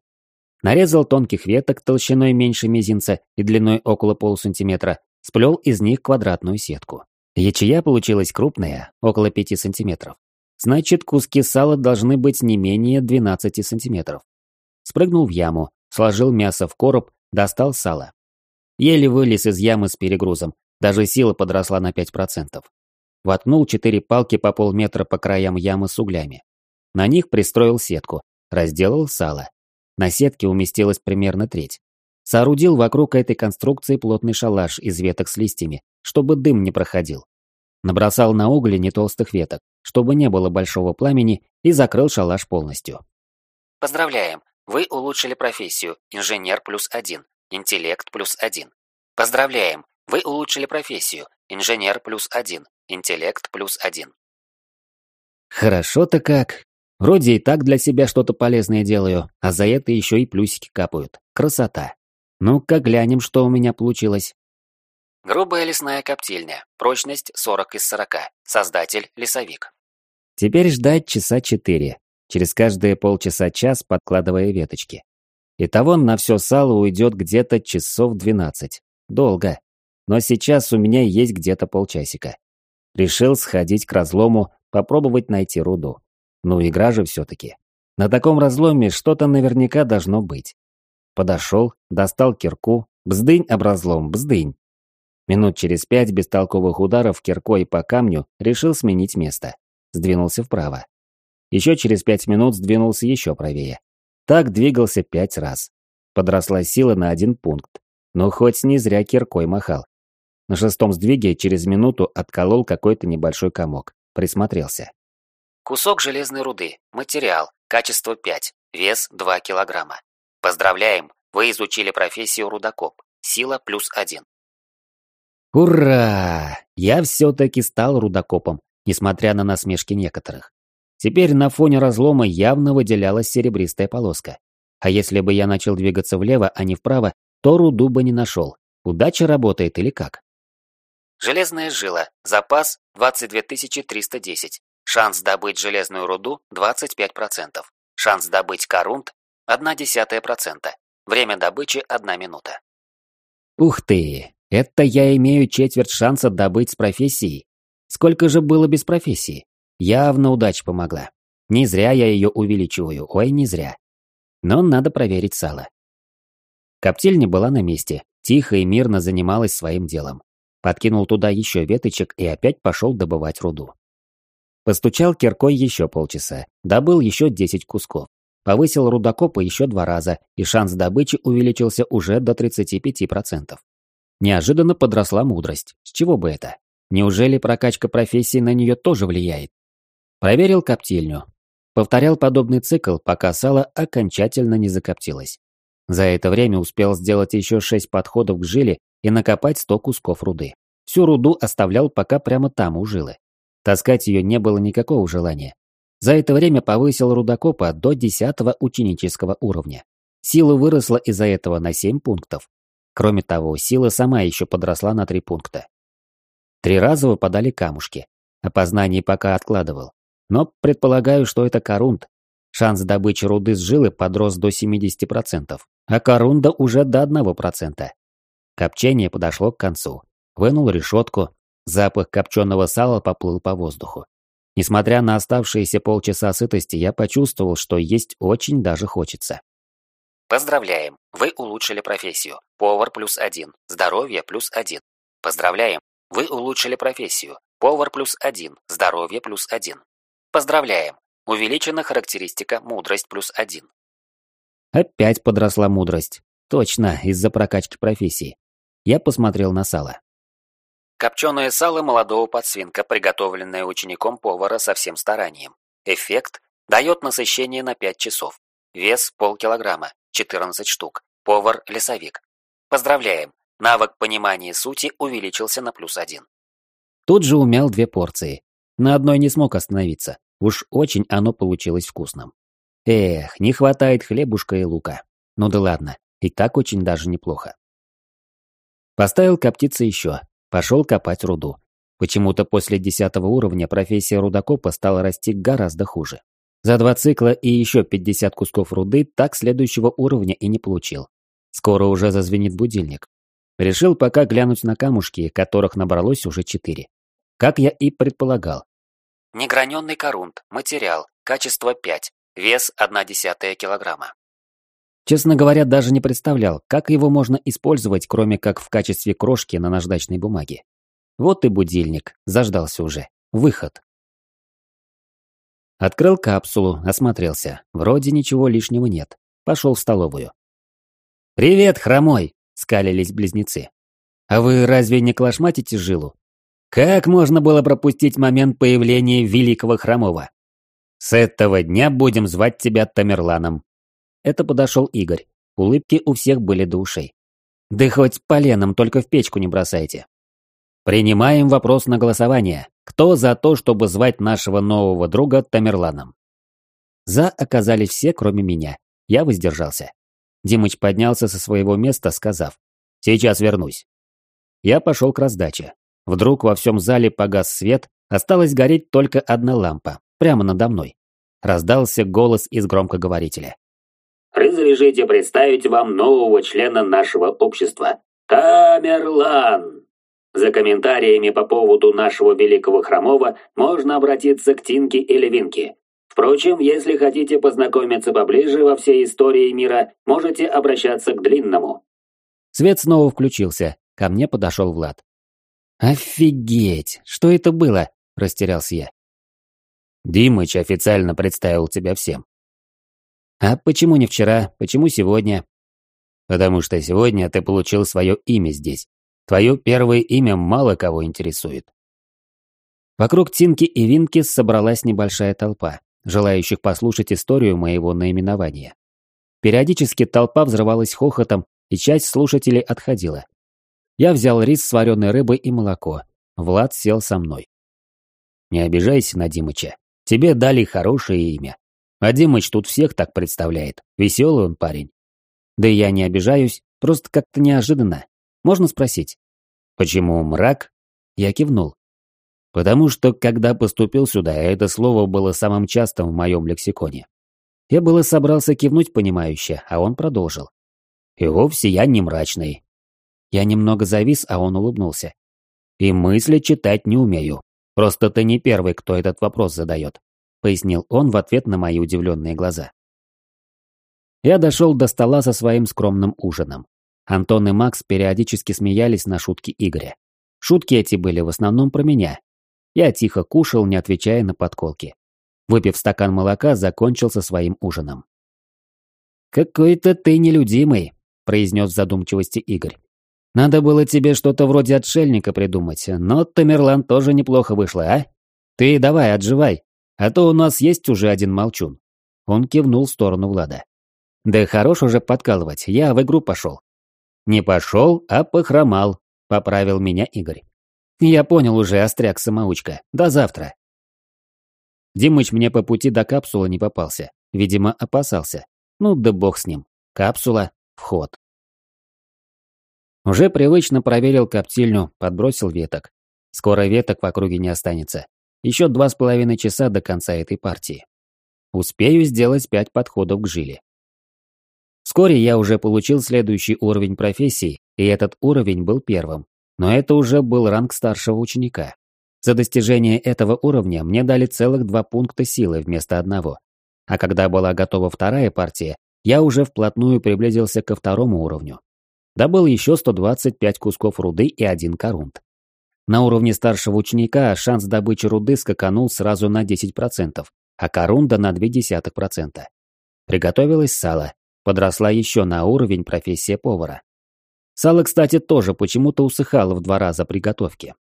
Нарезал тонких веток толщиной меньше мизинца и длиной около полусантиметра, сплел из них квадратную сетку. Ячея получилась крупная, около 5 сантиметров. Значит, куски сала должны быть не менее 12 сантиметров. Спрыгнул в яму, сложил мясо в короб, достал сало. Еле вылез из ямы с перегрузом, даже сила подросла на 5%. Воткнул четыре палки по полметра по краям ямы с углями. На них пристроил сетку, разделал сало. На сетке уместилась примерно треть. Соорудил вокруг этой конструкции плотный шалаш из веток с листьями, чтобы дым не проходил. Набросал на угли не толстых веток, чтобы не было большого пламени, и закрыл шалаш полностью. Поздравляем! Вы улучшили профессию инженер плюс один, интеллект плюс один. Поздравляем! Вы улучшили профессию инженер плюс один, интеллект плюс один. Хорошо-то как. Вроде и так для себя что-то полезное делаю, а за это еще и плюсики капают. Красота. Ну-ка глянем, что у меня получилось. Грубая лесная коптильня. Прочность 40 из 40. Создатель – лесовик. Теперь ждать часа четыре. Через каждые полчаса-час подкладывая веточки. Итого на все сало уйдет где-то часов 12. Долго. Но сейчас у меня есть где-то полчасика. Решил сходить к разлому, попробовать найти руду. Ну, игра же все-таки. На таком разломе что-то наверняка должно быть. Подошел, достал кирку, бздынь об разлом, бздынь. Минут через пять бестолковых ударов киркой по камню решил сменить место. Сдвинулся вправо. Еще через пять минут сдвинулся еще правее. Так двигался пять раз. Подросла сила на один пункт. Но хоть не зря киркой махал. На шестом сдвиге через минуту отколол какой-то небольшой комок. Присмотрелся. Кусок железной руды. Материал. Качество 5. Вес 2 килограмма. Поздравляем! Вы изучили профессию рудокоп. Сила плюс один. Ура! Я все-таки стал рудокопом, несмотря на насмешки некоторых. Теперь на фоне разлома явно выделялась серебристая полоска. А если бы я начал двигаться влево, а не вправо, то руду бы не нашел. Удача работает или как? Железная жила. Запас 22 310. Шанс добыть железную руду 25%. Шанс добыть корунт 0,1%. Время добычи 1 минута. Ух ты! Это я имею четверть шанса добыть с профессией. Сколько же было без профессии? Явно удача помогла. Не зря я ее увеличиваю, ой, не зря. Но надо проверить сало. Коптильня была на месте, тихо и мирно занималась своим делом. Подкинул туда еще веточек и опять пошел добывать руду. Постучал киркой еще полчаса, добыл еще 10 кусков. Повысил рудокопа еще два раза, и шанс добычи увеличился уже до 35%. Неожиданно подросла мудрость. С чего бы это? Неужели прокачка профессии на нее тоже влияет? Проверил коптильню. Повторял подобный цикл, пока сало окончательно не закоптилось. За это время успел сделать еще шесть подходов к жиле и накопать сто кусков руды. Всю руду оставлял пока прямо там у жилы. Таскать ее не было никакого желания. За это время повысил рудокопа до десятого ученического уровня. Сила выросла из-за этого на 7 пунктов. Кроме того, сила сама еще подросла на 3 пункта. Три раза выпадали камушки. Опознание пока откладывал. Но предполагаю, что это корунт. Шанс добычи руды с жилы подрос до 70%, а корунда уже до 1%. Копчение подошло к концу. Вынул решетку. Запах копченого сала поплыл по воздуху. Несмотря на оставшиеся полчаса сытости, я почувствовал, что есть очень даже хочется. Поздравляем, вы улучшили профессию. Повар плюс один, здоровье плюс один. Поздравляем, вы улучшили профессию. Повар плюс один, здоровье плюс один. Поздравляем, увеличена характеристика мудрость плюс один. Опять подросла мудрость. Точно, из-за прокачки профессии. Я посмотрел на сало. Копченое сало молодого подсвинка, приготовленное учеником повара со всем старанием. Эффект дает насыщение на 5 часов. Вес полкилограмма. 14 штук. Повар-лесовик. Поздравляем! Навык понимания сути увеличился на плюс один. Тут же умял две порции. На одной не смог остановиться. Уж очень оно получилось вкусным. Эх, не хватает хлебушка и лука. Ну да ладно, и так очень даже неплохо. Поставил коптиться еще. Пошел копать руду. Почему-то после десятого уровня профессия рудокопа стала расти гораздо хуже. За два цикла и еще 50 кусков руды так следующего уровня и не получил. Скоро уже зазвенит будильник. Решил пока глянуть на камушки, которых набралось уже четыре. как я и предполагал. Неграненный корунт, материал, качество 5, вес 1,1 килограмма. Честно говоря, даже не представлял, как его можно использовать, кроме как в качестве крошки на наждачной бумаге. Вот и будильник, заждался уже. Выход. Открыл капсулу, осмотрелся. Вроде ничего лишнего нет. Пошел в столовую. «Привет, хромой!» – скалились близнецы. «А вы разве не клашматите жилу? Как можно было пропустить момент появления великого хромого? С этого дня будем звать тебя Тамерланом». Это подошел Игорь. Улыбки у всех были до ушей. «Да хоть поленом, только в печку не бросайте». Принимаем вопрос на голосование. Кто за то, чтобы звать нашего нового друга Тамерланом? За оказались все, кроме меня. Я воздержался. Димыч поднялся со своего места, сказав «Сейчас вернусь». Я пошел к раздаче. Вдруг во всем зале погас свет, осталась гореть только одна лампа, прямо надо мной. Раздался голос из громкоговорителя. «Разрешите представить вам нового члена нашего общества, Тамерлан!» За комментариями по поводу нашего великого хромого можно обратиться к Тинке или Винке. Впрочем, если хотите познакомиться поближе во всей истории мира, можете обращаться к Длинному. Свет снова включился. Ко мне подошел Влад. «Офигеть! Что это было?» – растерялся я. Димыч официально представил тебя всем. А почему не вчера? Почему сегодня? Потому что сегодня ты получил свое имя здесь. Твое первое имя мало кого интересует. Вокруг Тинки и Винки собралась небольшая толпа, желающих послушать историю моего наименования. Периодически толпа взрывалась хохотом, и часть слушателей отходила. Я взял рис с вареной рыбой и молоко. Влад сел со мной. Не обижайся на Димыча. Тебе дали хорошее имя. А Димыч тут всех так представляет. Веселый он парень. Да и я не обижаюсь, просто как-то неожиданно. Можно спросить? Почему мрак? Я кивнул. Потому что, когда поступил сюда, это слово было самым частым в моем лексиконе. Я было собрался кивнуть понимающе, а он продолжил. И вовсе я не мрачный. Я немного завис, а он улыбнулся. И мысли читать не умею. Просто ты не первый, кто этот вопрос задает, пояснил он в ответ на мои удивленные глаза. Я дошел до стола со своим скромным ужином. Антон и Макс периодически смеялись на шутки Игоря. Шутки эти были в основном про меня. Я тихо кушал, не отвечая на подколки. Выпив стакан молока, закончил со своим ужином. «Какой-то ты нелюдимый», – произнес в задумчивости Игорь. «Надо было тебе что-то вроде отшельника придумать, но Тамерлан тоже неплохо вышло, а? Ты давай, отживай, а то у нас есть уже один молчун». Он кивнул в сторону Влада. «Да хорош уже подкалывать, я в игру пошел. «Не пошел, а похромал», — поправил меня Игорь. «Я понял уже, остряк-самоучка. До завтра». Димыч мне по пути до капсулы не попался. Видимо, опасался. Ну да бог с ним. Капсула, вход. Уже привычно проверил коптильню, подбросил веток. Скоро веток в округе не останется. Еще два с половиной часа до конца этой партии. Успею сделать пять подходов к жиле. Вскоре я уже получил следующий уровень профессии, и этот уровень был первым. Но это уже был ранг старшего ученика. За достижение этого уровня мне дали целых два пункта силы вместо одного. А когда была готова вторая партия, я уже вплотную приблизился ко второму уровню. Добыл еще 125 кусков руды и один корунт. На уровне старшего ученика шанс добычи руды скаканул сразу на 10%, а корунда на 0,2%. Приготовилось сало, Подросла еще на уровень профессия повара. Сало, кстати, тоже почему-то усыхало в два раза при готовке.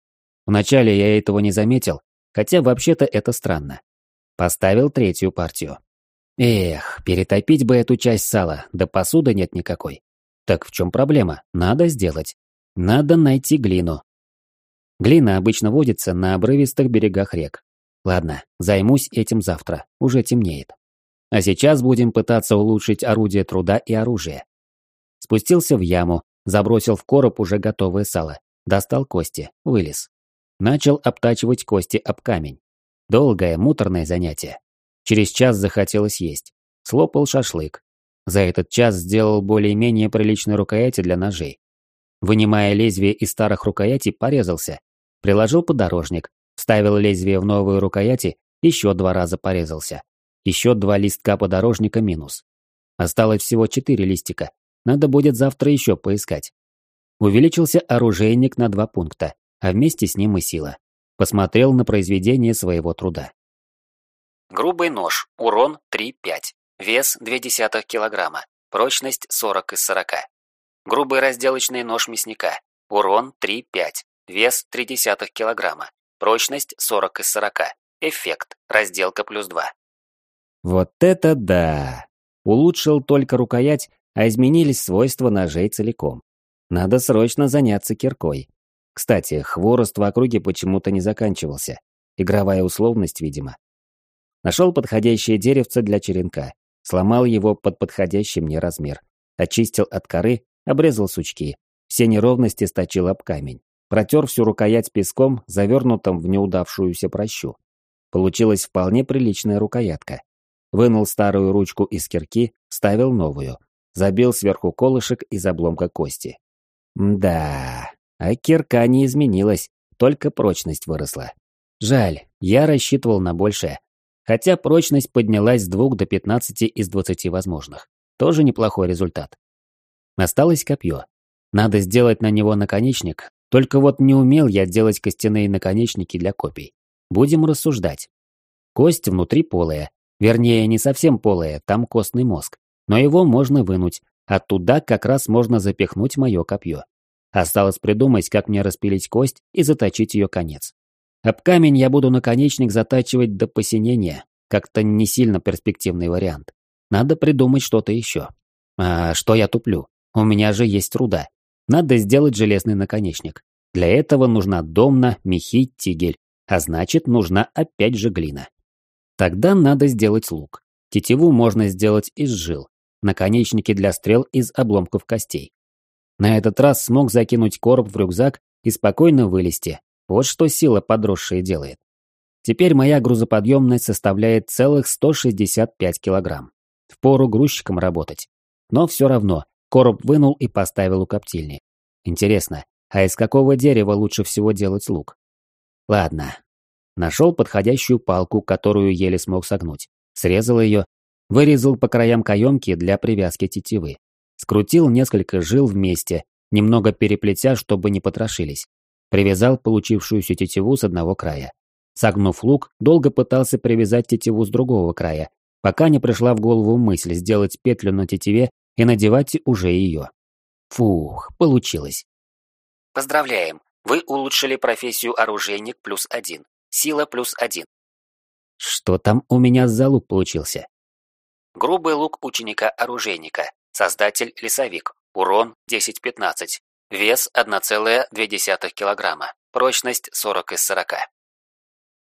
Вначале я этого не заметил, хотя вообще-то это странно. Поставил третью партию. Эх, перетопить бы эту часть сала, да посуды нет никакой. Так в чем проблема? Надо сделать. Надо найти глину. Глина обычно водится на обрывистых берегах рек. Ладно, займусь этим завтра, уже темнеет. А сейчас будем пытаться улучшить орудие труда и оружие. Спустился в яму, забросил в короб уже готовое сало, достал кости, вылез. Начал обтачивать кости об камень. Долгое, муторное занятие. Через час захотелось есть. Слопал шашлык. За этот час сделал более-менее приличные рукояти для ножей. Вынимая лезвие из старых рукоятей, порезался. Приложил подорожник. Вставил лезвие в новые рукояти, еще два раза порезался. Еще два листка подорожника минус. Осталось всего четыре листика. Надо будет завтра еще поискать. Увеличился оружейник на два пункта, а вместе с ним и сила. Посмотрел на произведение своего труда. Грубый нож, урон 3-5, вес 0,2 кг, прочность 40 из 40. Грубый разделочный нож мясника, урон 3-5, вес 0,3 кг, прочность 40 из 40. Эффект, разделка плюс 2. Вот это да! Улучшил только рукоять, а изменились свойства ножей целиком. Надо срочно заняться киркой. Кстати, хворост в округе почему-то не заканчивался. Игровая условность, видимо. Нашел подходящее деревце для черенка. Сломал его под подходящий мне размер. Очистил от коры, обрезал сучки. Все неровности сточил об камень. Протер всю рукоять песком, завернутым в неудавшуюся прощу. Получилась вполне приличная рукоятка. Вынул старую ручку из кирки, вставил новую. Забил сверху колышек из обломка кости. Да, а кирка не изменилась, только прочность выросла. Жаль, я рассчитывал на большее. Хотя прочность поднялась с 2 до 15 из 20 возможных. Тоже неплохой результат. Осталось копье. Надо сделать на него наконечник, только вот не умел я делать костяные наконечники для копий. Будем рассуждать. Кость внутри полая. Вернее, не совсем полая, там костный мозг. Но его можно вынуть, а туда как раз можно запихнуть мое копье. Осталось придумать, как мне распилить кость и заточить ее конец. Об камень я буду наконечник затачивать до посинения. Как-то не сильно перспективный вариант. Надо придумать что-то еще. А что я туплю? У меня же есть руда. Надо сделать железный наконечник. Для этого нужна домна, мехи, тигель. А значит, нужна опять же глина. Тогда надо сделать лук. Тетиву можно сделать из жил. Наконечники для стрел из обломков костей. На этот раз смог закинуть короб в рюкзак и спокойно вылезти, вот что сила подросшая делает. Теперь моя грузоподъемность составляет целых 165 килограмм. Впору грузчиком работать. Но все равно, короб вынул и поставил у коптильни. Интересно, а из какого дерева лучше всего делать лук? Ладно. Нашел подходящую палку, которую еле смог согнуть. Срезал ее, вырезал по краям каемки для привязки тетивы. Скрутил несколько жил вместе, немного переплетя, чтобы не потрошились. Привязал получившуюся тетиву с одного края. Согнув лук, долго пытался привязать тетиву с другого края, пока не пришла в голову мысль сделать петлю на тетиве и надевать уже ее. Фух, получилось. Поздравляем! Вы улучшили профессию оружейник плюс один. Сила плюс один. Что там у меня за лук получился? Грубый лук ученика-оружейника. Создатель лесовик. Урон 10-15. Вес 1,2 кг. Прочность 40 из 40.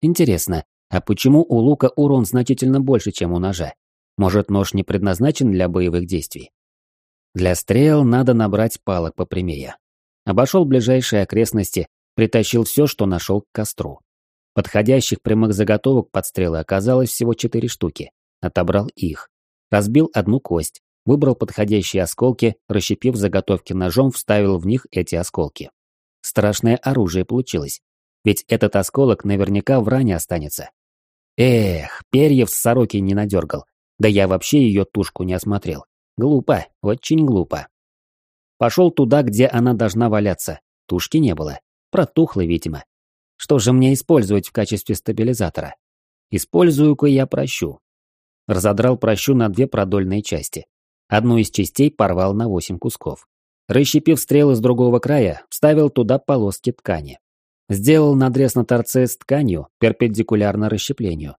Интересно, а почему у лука урон значительно больше, чем у ножа? Может, нож не предназначен для боевых действий? Для стрел надо набрать палок попрямее. Обошел ближайшие окрестности, притащил все, что нашел к костру. Подходящих прямых заготовок под стрелы оказалось всего четыре штуки. Отобрал их. Разбил одну кость, Выбрал подходящие осколки, расщепив заготовки ножом, вставил в них эти осколки. Страшное оружие получилось. Ведь этот осколок наверняка в ране останется. Эх, перьев с сороки не надергал. Да я вообще ее тушку не осмотрел. Глупо, очень глупо. Пошел туда, где она должна валяться. Тушки не было. Протухла, видимо. Что же мне использовать в качестве стабилизатора? Использую-ка я прощу. Разодрал прощу на две продольные части. Одну из частей порвал на восемь кусков. Расщепив стрелы с другого края, вставил туда полоски ткани. Сделал надрез на торце с тканью, перпендикулярно расщеплению.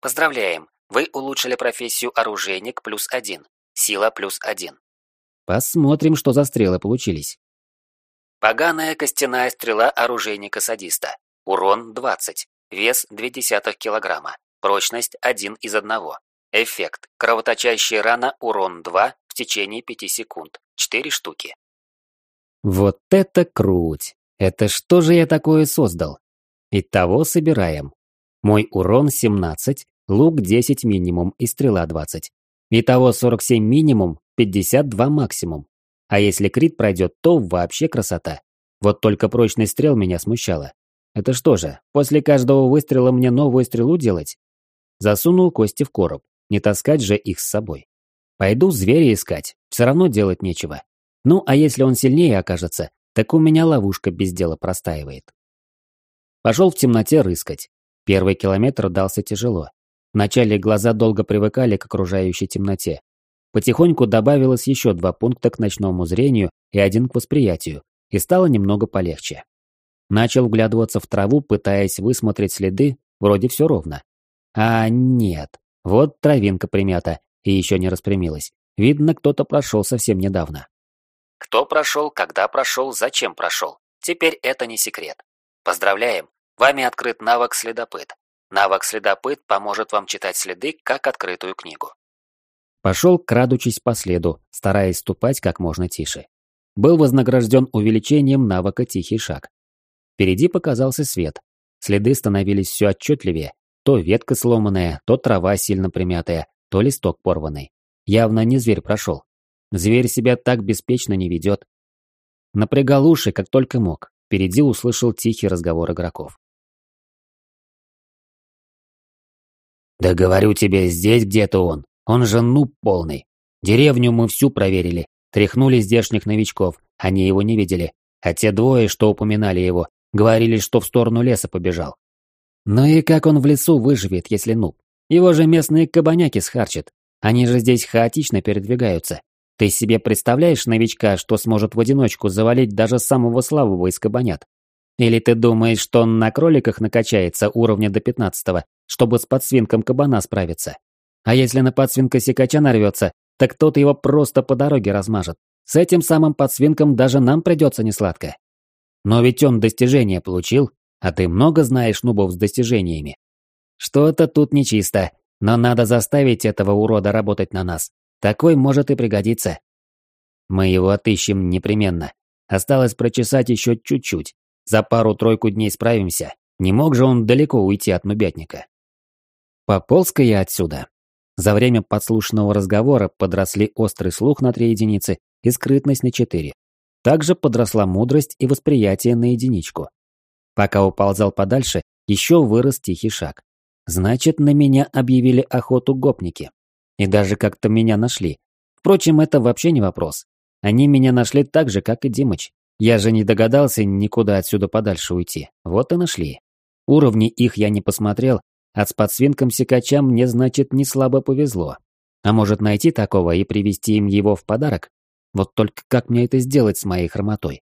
Поздравляем! Вы улучшили профессию оружейник плюс один. Сила плюс один. Посмотрим, что за стрелы получились. Поганая костяная стрела оружейника-садиста. Урон 20. Вес 0,2 кг. Прочность 1 из 1. Эффект. Кровоточащая рана, урон 2 в течение 5 секунд. 4 штуки. Вот это круть! Это что же я такое создал? Итого собираем. Мой урон 17, лук 10 минимум и стрела 20. Итого 47 минимум, 52 максимум. А если крит пройдет, то вообще красота. Вот только прочность стрел меня смущала. Это что же, после каждого выстрела мне новую стрелу делать? Засунул кости в короб, не таскать же их с собой. Пойду зверя искать, все равно делать нечего. Ну, а если он сильнее окажется, так у меня ловушка без дела простаивает. Пошел в темноте рыскать. Первый километр дался тяжело. Вначале глаза долго привыкали к окружающей темноте. Потихоньку добавилось еще два пункта к ночному зрению и один к восприятию, и стало немного полегче. Начал вглядываться в траву, пытаясь высмотреть следы, вроде все ровно. А нет, вот травинка примята и еще не распрямилась. Видно, кто-то прошел совсем недавно. Кто прошел, когда прошел, зачем прошел. Теперь это не секрет. Поздравляем, вами открыт навык «Следопыт». Навык «Следопыт» поможет вам читать следы, как открытую книгу. Пошел, крадучись по следу, стараясь ступать как можно тише. Был вознагражден увеличением навыка «Тихий шаг». Впереди показался свет. Следы становились все отчетливее. То ветка сломанная, то трава сильно примятая, то листок порванный. Явно не зверь прошел. Зверь себя так беспечно не ведет. Напрягал уши, как только мог. Впереди услышал тихий разговор игроков. «Да говорю тебе, здесь где-то он. Он же нуб полный. Деревню мы всю проверили, тряхнули здешних новичков, они его не видели. А те двое, что упоминали его, говорили, что в сторону леса побежал. Ну и как он в лесу выживет, если нуб? Его же местные кабаняки схарчат. Они же здесь хаотично передвигаются. Ты себе представляешь новичка, что сможет в одиночку завалить даже самого слабого из кабанят? Или ты думаешь, что он на кроликах накачается уровня до 15 чтобы с подсвинком кабана справиться? А если на подсвинка сикача нарвется, так тот его просто по дороге размажет. С этим самым подсвинком даже нам придется несладко. Но ведь он достижение получил, а ты много знаешь нубов с достижениями. Что-то тут нечисто, но надо заставить этого урода работать на нас. Такой может и пригодиться. Мы его отыщем непременно. Осталось прочесать еще чуть-чуть. За пару-тройку дней справимся. Не мог же он далеко уйти от нубятника. Пополз-ка я отсюда. За время подслушанного разговора подросли острый слух на три единицы и скрытность на четыре. Также подросла мудрость и восприятие на единичку. Пока уползал подальше, еще вырос тихий шаг. Значит, на меня объявили охоту гопники. И даже как-то меня нашли. Впрочем, это вообще не вопрос. Они меня нашли так же, как и Димыч. Я же не догадался никуда отсюда подальше уйти. Вот и нашли. Уровни их я не посмотрел, а с подсвинком секача мне, значит, не слабо повезло. А может найти такого и привести им его в подарок? Вот только как мне это сделать с моей хромотой?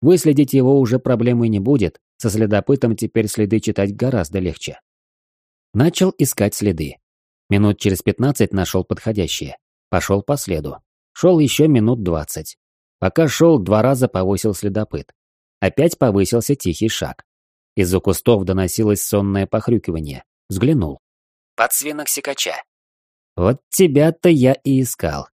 Выследить его уже проблемы не будет, со следопытом теперь следы читать гораздо легче. Начал искать следы. Минут через пятнадцать нашел подходящие. Пошел по следу. Шел еще минут двадцать. Пока шел, два раза повысил следопыт. Опять повысился тихий шаг. Из-за кустов доносилось сонное похрюкивание. Взглянул. Подсвинок секача. Вот тебя-то я и искал.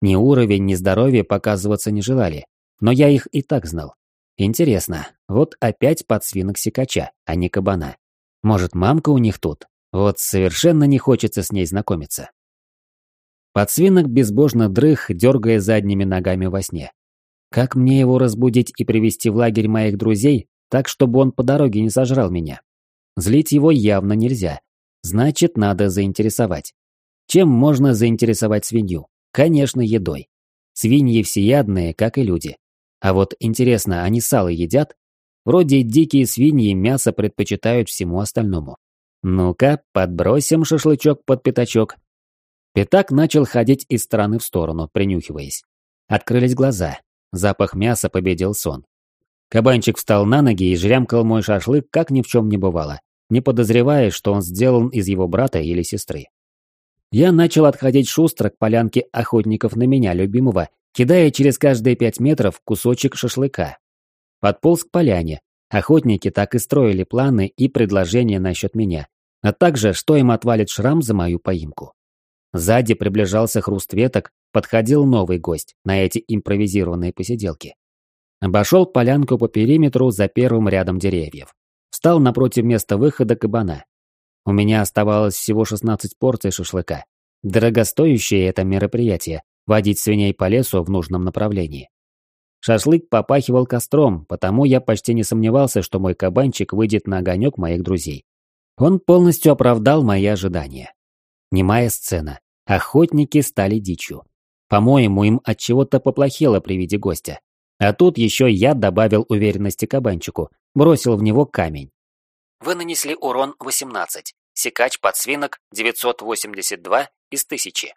Ни уровень, ни здоровье показываться не желали. Но я их и так знал. Интересно, вот опять подсвинок секача, а не кабана. Может, мамка у них тут? Вот совершенно не хочется с ней знакомиться. Подсвинок безбожно дрых, дергая задними ногами во сне. Как мне его разбудить и привести в лагерь моих друзей, так, чтобы он по дороге не сожрал меня? Злить его явно нельзя. Значит, надо заинтересовать. Чем можно заинтересовать свинью? Конечно, едой. Свиньи всеядные, как и люди. А вот интересно, они сало едят? Вроде дикие свиньи мясо предпочитают всему остальному. Ну-ка, подбросим шашлычок под пятачок. Пятак начал ходить из стороны в сторону, принюхиваясь. Открылись глаза. Запах мяса победил сон. Кабанчик встал на ноги и жрямкал мой шашлык, как ни в чем не бывало, не подозревая, что он сделан из его брата или сестры. Я начал отходить шустро к полянке охотников на меня, любимого, кидая через каждые пять метров кусочек шашлыка. Подполз к поляне. Охотники так и строили планы и предложения насчет меня, а также, что им отвалит шрам за мою поимку. Сзади приближался хруст веток, подходил новый гость на эти импровизированные посиделки. Обошел полянку по периметру за первым рядом деревьев. Встал напротив места выхода кабана. У меня оставалось всего 16 порций шашлыка. Дорогостоящее это мероприятие – водить свиней по лесу в нужном направлении. Шашлык попахивал костром, потому я почти не сомневался, что мой кабанчик выйдет на огонек моих друзей. Он полностью оправдал мои ожидания. Немая сцена. Охотники стали дичью. По-моему, им от чего-то поплохело при виде гостя. А тут еще я добавил уверенности кабанчику, бросил в него камень. Вы нанесли урон 18. Секач подсвинок 982 из 1000.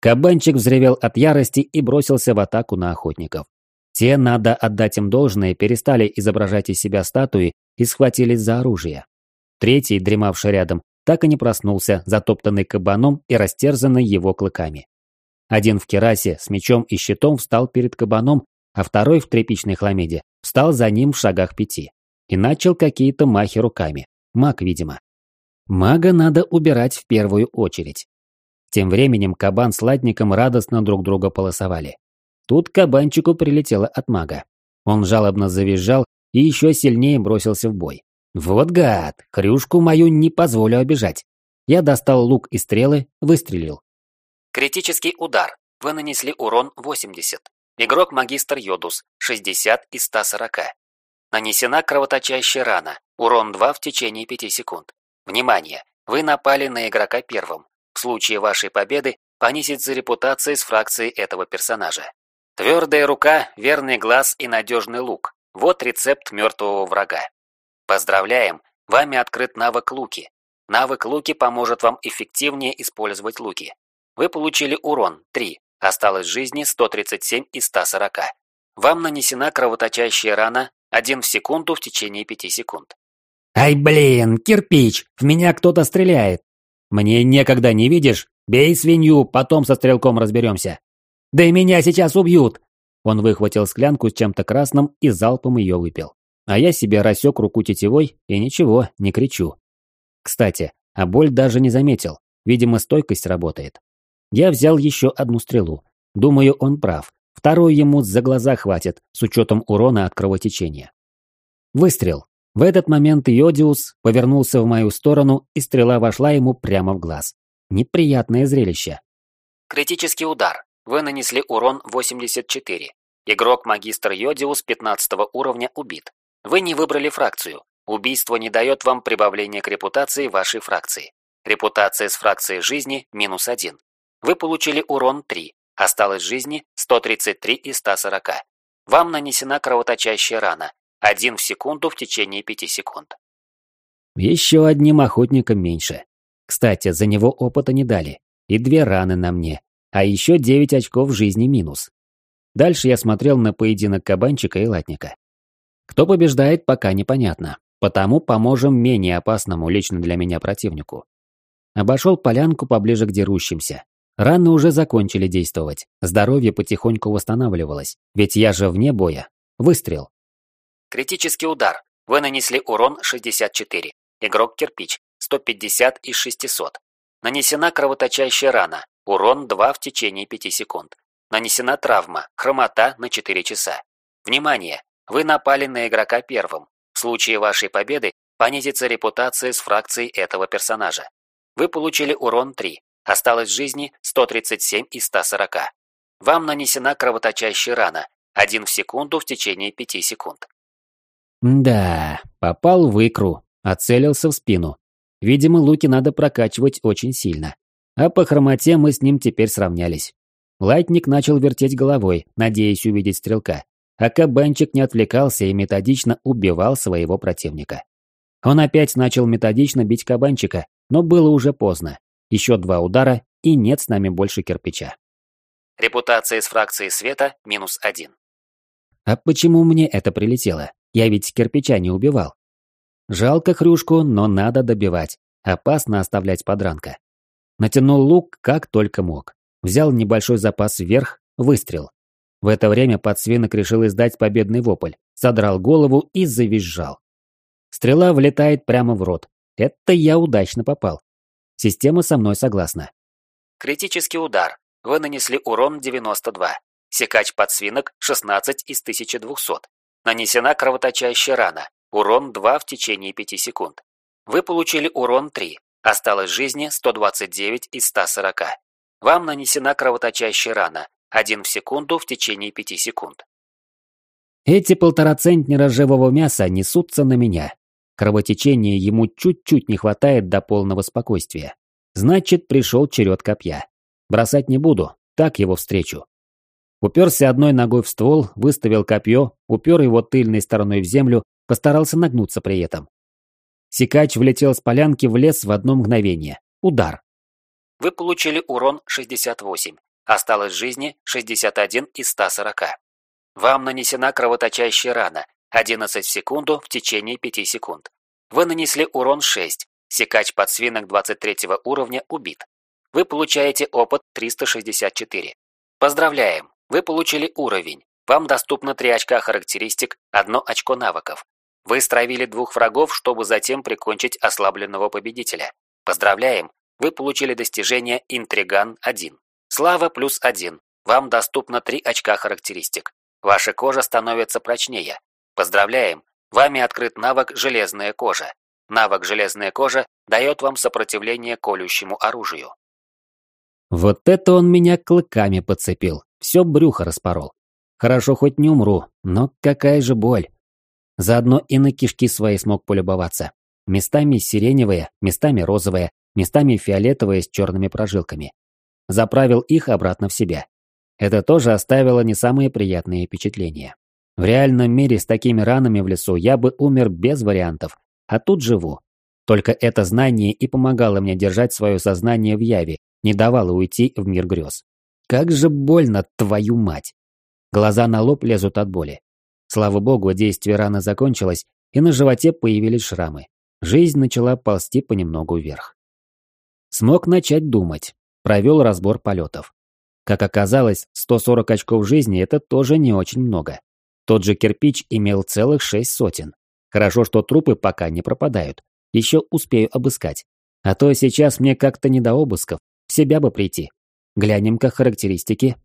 Кабанчик взревел от ярости и бросился в атаку на охотников. Те, надо отдать им должное, перестали изображать из себя статуи и схватились за оружие. Третий, дремавший рядом, так и не проснулся, затоптанный кабаном и растерзанный его клыками. Один в керасе с мечом и щитом встал перед кабаном, а второй в тряпичной хламиде встал за ним в шагах пяти. И начал какие-то махи руками. Маг, видимо. Мага надо убирать в первую очередь. Тем временем кабан с латником радостно друг друга полосовали. Тут кабанчику прилетело от мага. Он жалобно завизжал и еще сильнее бросился в бой. Вот гад, крюшку мою не позволю обижать. Я достал лук и стрелы, выстрелил. Критический удар. Вы нанесли урон 80. Игрок магистр Йодус 60 из 140. Нанесена кровоточащая рана. Урон 2 в течение 5 секунд. Внимание! Вы напали на игрока первым. В случае вашей победы понизится репутация с фракцией этого персонажа. Твердая рука, верный глаз и надежный лук. Вот рецепт мертвого врага. Поздравляем, вами открыт навык луки. Навык луки поможет вам эффективнее использовать луки. Вы получили урон 3, осталось жизни 137 из 140. Вам нанесена кровоточащая рана 1 в секунду в течение 5 секунд. «Ай, блин, кирпич! В меня кто-то стреляет!» Мне некогда не видишь? Бей свинью, потом со стрелком разберемся. Да и меня сейчас убьют. Он выхватил склянку с чем-то красным и залпом ее выпил. А я себе рассек руку тетивой и ничего, не кричу. Кстати, а боль даже не заметил. Видимо, стойкость работает. Я взял еще одну стрелу. Думаю, он прав. Второй ему за глаза хватит, с учетом урона от кровотечения. Выстрел. В этот момент Йодиус повернулся в мою сторону, и стрела вошла ему прямо в глаз. Неприятное зрелище. Критический удар. Вы нанесли урон 84. Игрок-магистр Йодиус 15 уровня убит. Вы не выбрали фракцию. Убийство не дает вам прибавления к репутации вашей фракции. Репутация с фракцией жизни минус 1. Вы получили урон 3. Осталось жизни 133 из 140. Вам нанесена кровоточащая рана. Один в секунду в течение пяти секунд. Еще одним охотником меньше. Кстати, за него опыта не дали. И две раны на мне. А еще девять очков жизни минус. Дальше я смотрел на поединок кабанчика и латника. Кто побеждает, пока непонятно. Потому поможем менее опасному лично для меня противнику. Обошел полянку поближе к дерущимся. Раны уже закончили действовать. Здоровье потихоньку восстанавливалось. Ведь я же вне боя. Выстрел. Критический удар. Вы нанесли урон 64. Игрок кирпич. 150 из 600. Нанесена кровоточащая рана. Урон 2 в течение 5 секунд. Нанесена травма. Хромота на 4 часа. Внимание! Вы напали на игрока первым. В случае вашей победы понизится репутация с фракцией этого персонажа. Вы получили урон 3. Осталось жизни 137 из 140. Вам нанесена кровоточащая рана. 1 в секунду в течение 5 секунд. Да, попал в икру, оцелился в спину. Видимо, луки надо прокачивать очень сильно. А по хромоте мы с ним теперь сравнялись. Лайтник начал вертеть головой, надеясь увидеть стрелка. А кабанчик не отвлекался и методично убивал своего противника. Он опять начал методично бить кабанчика, но было уже поздно. Еще два удара, и нет с нами больше кирпича. Репутация с фракцией света минус один. А почему мне это прилетело? Я ведь кирпича не убивал. Жалко хрюшку, но надо добивать. Опасно оставлять подранка. Натянул лук как только мог. Взял небольшой запас вверх, выстрел. В это время подсвинок решил издать победный вопль, содрал голову и завизжал. Стрела влетает прямо в рот. Это я удачно попал. Система со мной согласна. Критический удар. Вы нанесли урон 92. Секач подсвинок 16 из 1200. Нанесена кровоточащая рана. Урон 2 в течение 5 секунд. Вы получили урон 3. Осталось жизни 129 из 140. Вам нанесена кровоточащая рана. 1 в секунду в течение 5 секунд. Эти полтора центнера живого мяса несутся на меня. Кровотечения ему чуть-чуть не хватает до полного спокойствия. Значит, пришел черед копья. Бросать не буду, так его встречу. Уперся одной ногой в ствол, выставил копье, упер его тыльной стороной в землю, постарался нагнуться при этом. Сикач влетел с полянки в лес в одно мгновение. Удар. Вы получили урон 68. Осталось жизни 61 из 140. Вам нанесена кровоточащая рана 11 в секунду в течение 5 секунд. Вы нанесли урон 6. Секач подсвинок 23 уровня убит. Вы получаете опыт 364. Поздравляем! Вы получили уровень. Вам доступно 3 очка характеристик, 1 очко навыков. Вы стравили двух врагов, чтобы затем прикончить ослабленного победителя. Поздравляем! Вы получили достижение Интриган-1. Слава плюс 1. Вам доступно 3 очка характеристик. Ваша кожа становится прочнее. Поздравляем! Вами открыт навык «Железная кожа». Навык «Железная кожа» дает вам сопротивление колющему оружию. Вот это он меня клыками подцепил. Все брюхо распорол. Хорошо, хоть не умру, но какая же боль. Заодно и на кишки свои смог полюбоваться. Местами сиреневые, местами розовые, местами фиолетовые с черными прожилками. Заправил их обратно в себя. Это тоже оставило не самые приятные впечатления. В реальном мире с такими ранами в лесу я бы умер без вариантов, а тут живу. Только это знание и помогало мне держать свое сознание в яве, не давало уйти в мир грез. Как же больно, твою мать! Глаза на лоб лезут от боли. Слава богу, действие раны закончилось, и на животе появились шрамы. Жизнь начала ползти понемногу вверх. Смог начать думать. Провел разбор полетов. Как оказалось, 140 очков жизни – это тоже не очень много. Тот же кирпич имел целых шесть сотен. Хорошо, что трупы пока не пропадают. Еще успею обыскать. А то сейчас мне как-то не до обысков. В себя бы прийти. Глянем-ка характеристики.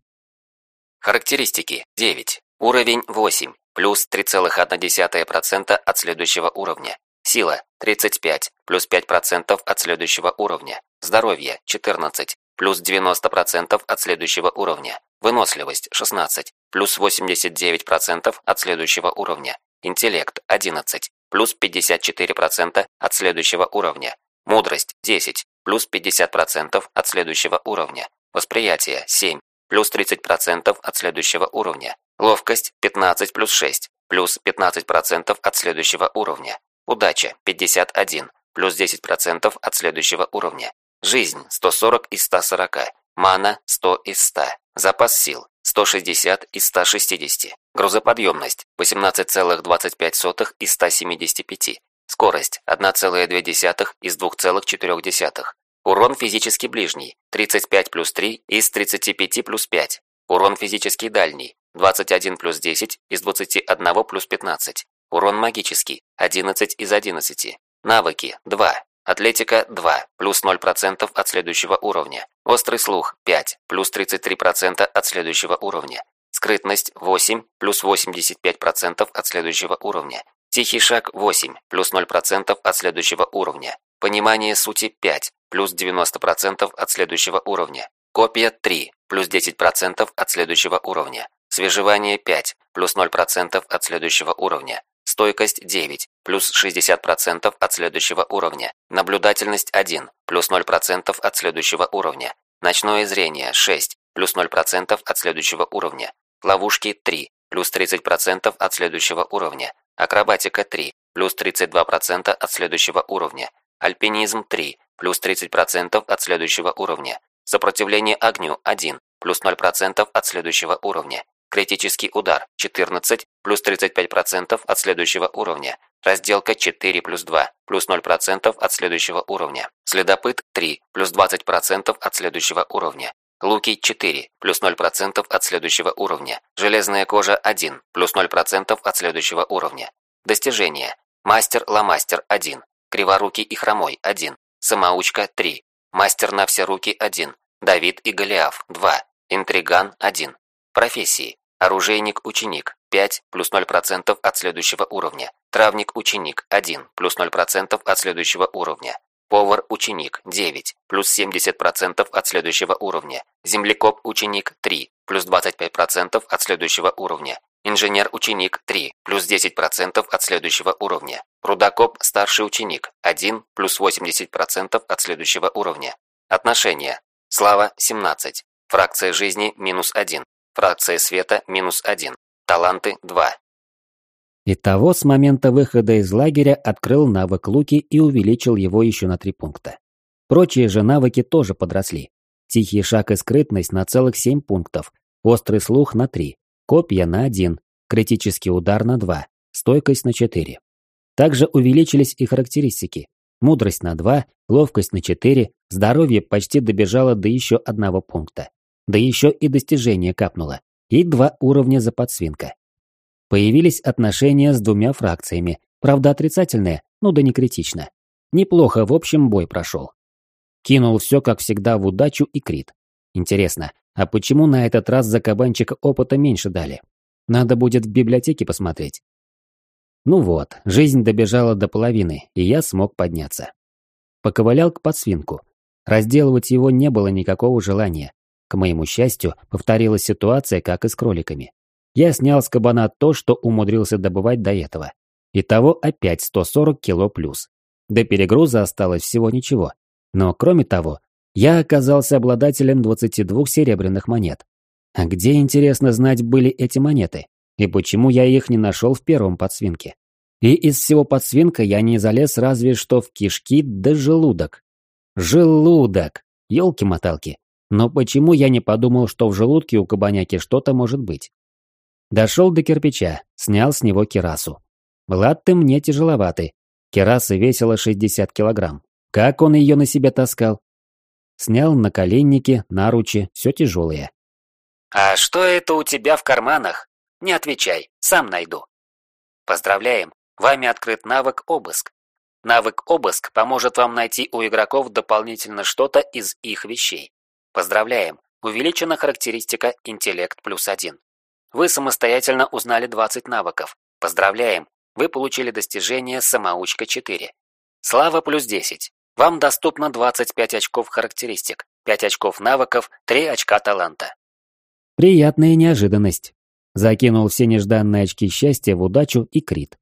Характеристики 9. Уровень 8 плюс 3,1% от следующего уровня. Сила 35 плюс 5% от следующего уровня. Здоровье 14 плюс 90% от следующего уровня. Выносливость 16 плюс 89% от следующего уровня. Интеллект 11 плюс 54% от следующего уровня. Мудрость 10 плюс 50% от следующего уровня. Восприятие 7 плюс 30% от следующего уровня. Ловкость 15 плюс 6, плюс 15% от следующего уровня. Удача 51, плюс 10% от следующего уровня. Жизнь 140 из 140, мана 100 из 100, запас сил 160 из 160, грузоподъемность 18,25 из 175, скорость 1,2 из 2,4, урон физически ближний 35 плюс 3 из 35 плюс 5, урон физически дальний 21 плюс 10 из 21 плюс 15. Урон магический 11 из 11. Навыки 2. Атлетика 2, плюс 0% от следующего уровня. Острый слух 5, плюс 33% от следующего уровня. Скрытность 8, плюс 85% от следующего уровня. Тихий шаг 8, плюс 0% от следующего уровня. Понимание сути 5, плюс 90% от следующего уровня. Копия 3, плюс 10% от следующего уровня. Свежевание 5, плюс 0% от следующего уровня. Стойкость 9, плюс 60% от следующего уровня. Наблюдательность 1, плюс 0% от следующего уровня. Ночное зрение 6, плюс 0% от следующего уровня. Ловушки 3, плюс 30% от следующего уровня. Акробатика 3, плюс 32% от следующего уровня. Альпинизм 3, плюс 30% от следующего уровня. Сопротивление огню 1, плюс 0% от следующего уровня. Критический удар 14 плюс 35% от следующего уровня. Разделка 4 плюс 2 плюс 0% от следующего уровня. Следопыт 3 плюс 20% от следующего уровня. Луки 4 плюс 0% от следующего уровня. Железная кожа 1 плюс 0% от следующего уровня. Достижения. Мастер-ломастер 1. Криворукий и хромой 1. Самоучка 3. Мастер на все руки 1. Давид и Голиаф 2. Интриган 1. Профессии. Оружейник-ученик 5 плюс 0% от следующего уровня. Травник-ученик 1 плюс 0% от следующего уровня. Повар-ученик 9 плюс 70% от следующего уровня. Землекоп-ученик 3 плюс 25% от следующего уровня. Инженер-ученик 3, плюс 10% от следующего уровня. Рудокоп старший ученик 1, плюс 80% от следующего уровня. Отношения. Слава 17. Фракция жизни минус 1. Фракция света минус 1. Таланты 2. Итого с момента выхода из лагеря открыл навык луки и увеличил его еще на 3 пункта. Прочие же навыки тоже подросли. Тихий шаг и скрытность на целых 7 пунктов, острый слух на 3, копья на 1, критический удар на 2, стойкость на 4. Также увеличились и характеристики. Мудрость на 2, ловкость на 4, здоровье почти добежало до еще одного пункта. Да еще и достижение капнуло. И два уровня за подсвинка. Появились отношения с двумя фракциями, правда отрицательные, ну да не критично. Неплохо в общем бой прошел. Кинул все, как всегда, в удачу и крит. Интересно, а почему на этот раз за кабанчика опыта меньше дали? Надо будет в библиотеке посмотреть. Ну вот, жизнь добежала до половины, и я смог подняться. Поковылял к подсвинку. Разделывать его не было никакого желания. К моему счастью, повторилась ситуация, как и с кроликами. Я снял с кабана то, что умудрился добывать до этого. Итого опять 140 кило плюс. До перегруза осталось всего ничего. Но кроме того, я оказался обладателем 22 серебряных монет. А где, интересно знать, были эти монеты? И почему я их не нашел в первом подсвинке? И из всего подсвинка я не залез разве что в кишки да желудок. Желудок! Ёлки-моталки. Но почему я не подумал, что в желудке у кабаняки что-то может быть? Дошел до кирпича, снял с него кирасу. Латты мне тяжеловаты. Кираса весила 60 килограмм. Как он ее на себе таскал? Снял наколенники, наручи, все тяжелые. «А что это у тебя в карманах? Не отвечай, сам найду». Поздравляем, вами открыт навык «Обыск». Навык «Обыск» поможет вам найти у игроков дополнительно что-то из их вещей. Поздравляем, увеличена характеристика «Интеллект плюс один». Вы самостоятельно узнали 20 навыков. Поздравляем, вы получили достижение «Самоучка 4». Слава плюс 10. Вам доступно 25 очков характеристик, 5 очков навыков, 3 очка таланта. Приятная неожиданность. Закинул все нежданные очки счастья в удачу и крит.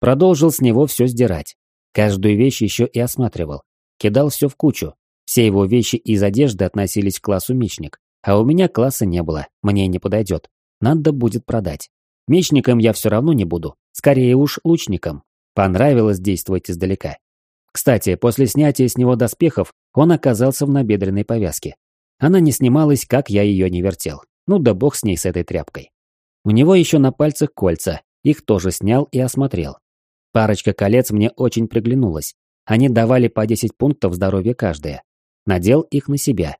Продолжил с него все сдирать. Каждую вещь еще и осматривал. Кидал все в кучу. Все его вещи из одежды относились к классу мечник. А у меня класса не было, мне не подойдет. Надо будет продать. Мечником я все равно не буду. Скорее уж лучником. Понравилось действовать издалека. Кстати, после снятия с него доспехов он оказался в набедренной повязке. Она не снималась, как я ее не вертел. Ну да бог с ней, с этой тряпкой. У него еще на пальцах кольца, их тоже снял и осмотрел. Парочка колец мне очень приглянулась. Они давали по 10 пунктов здоровья каждая. Надел их на себя.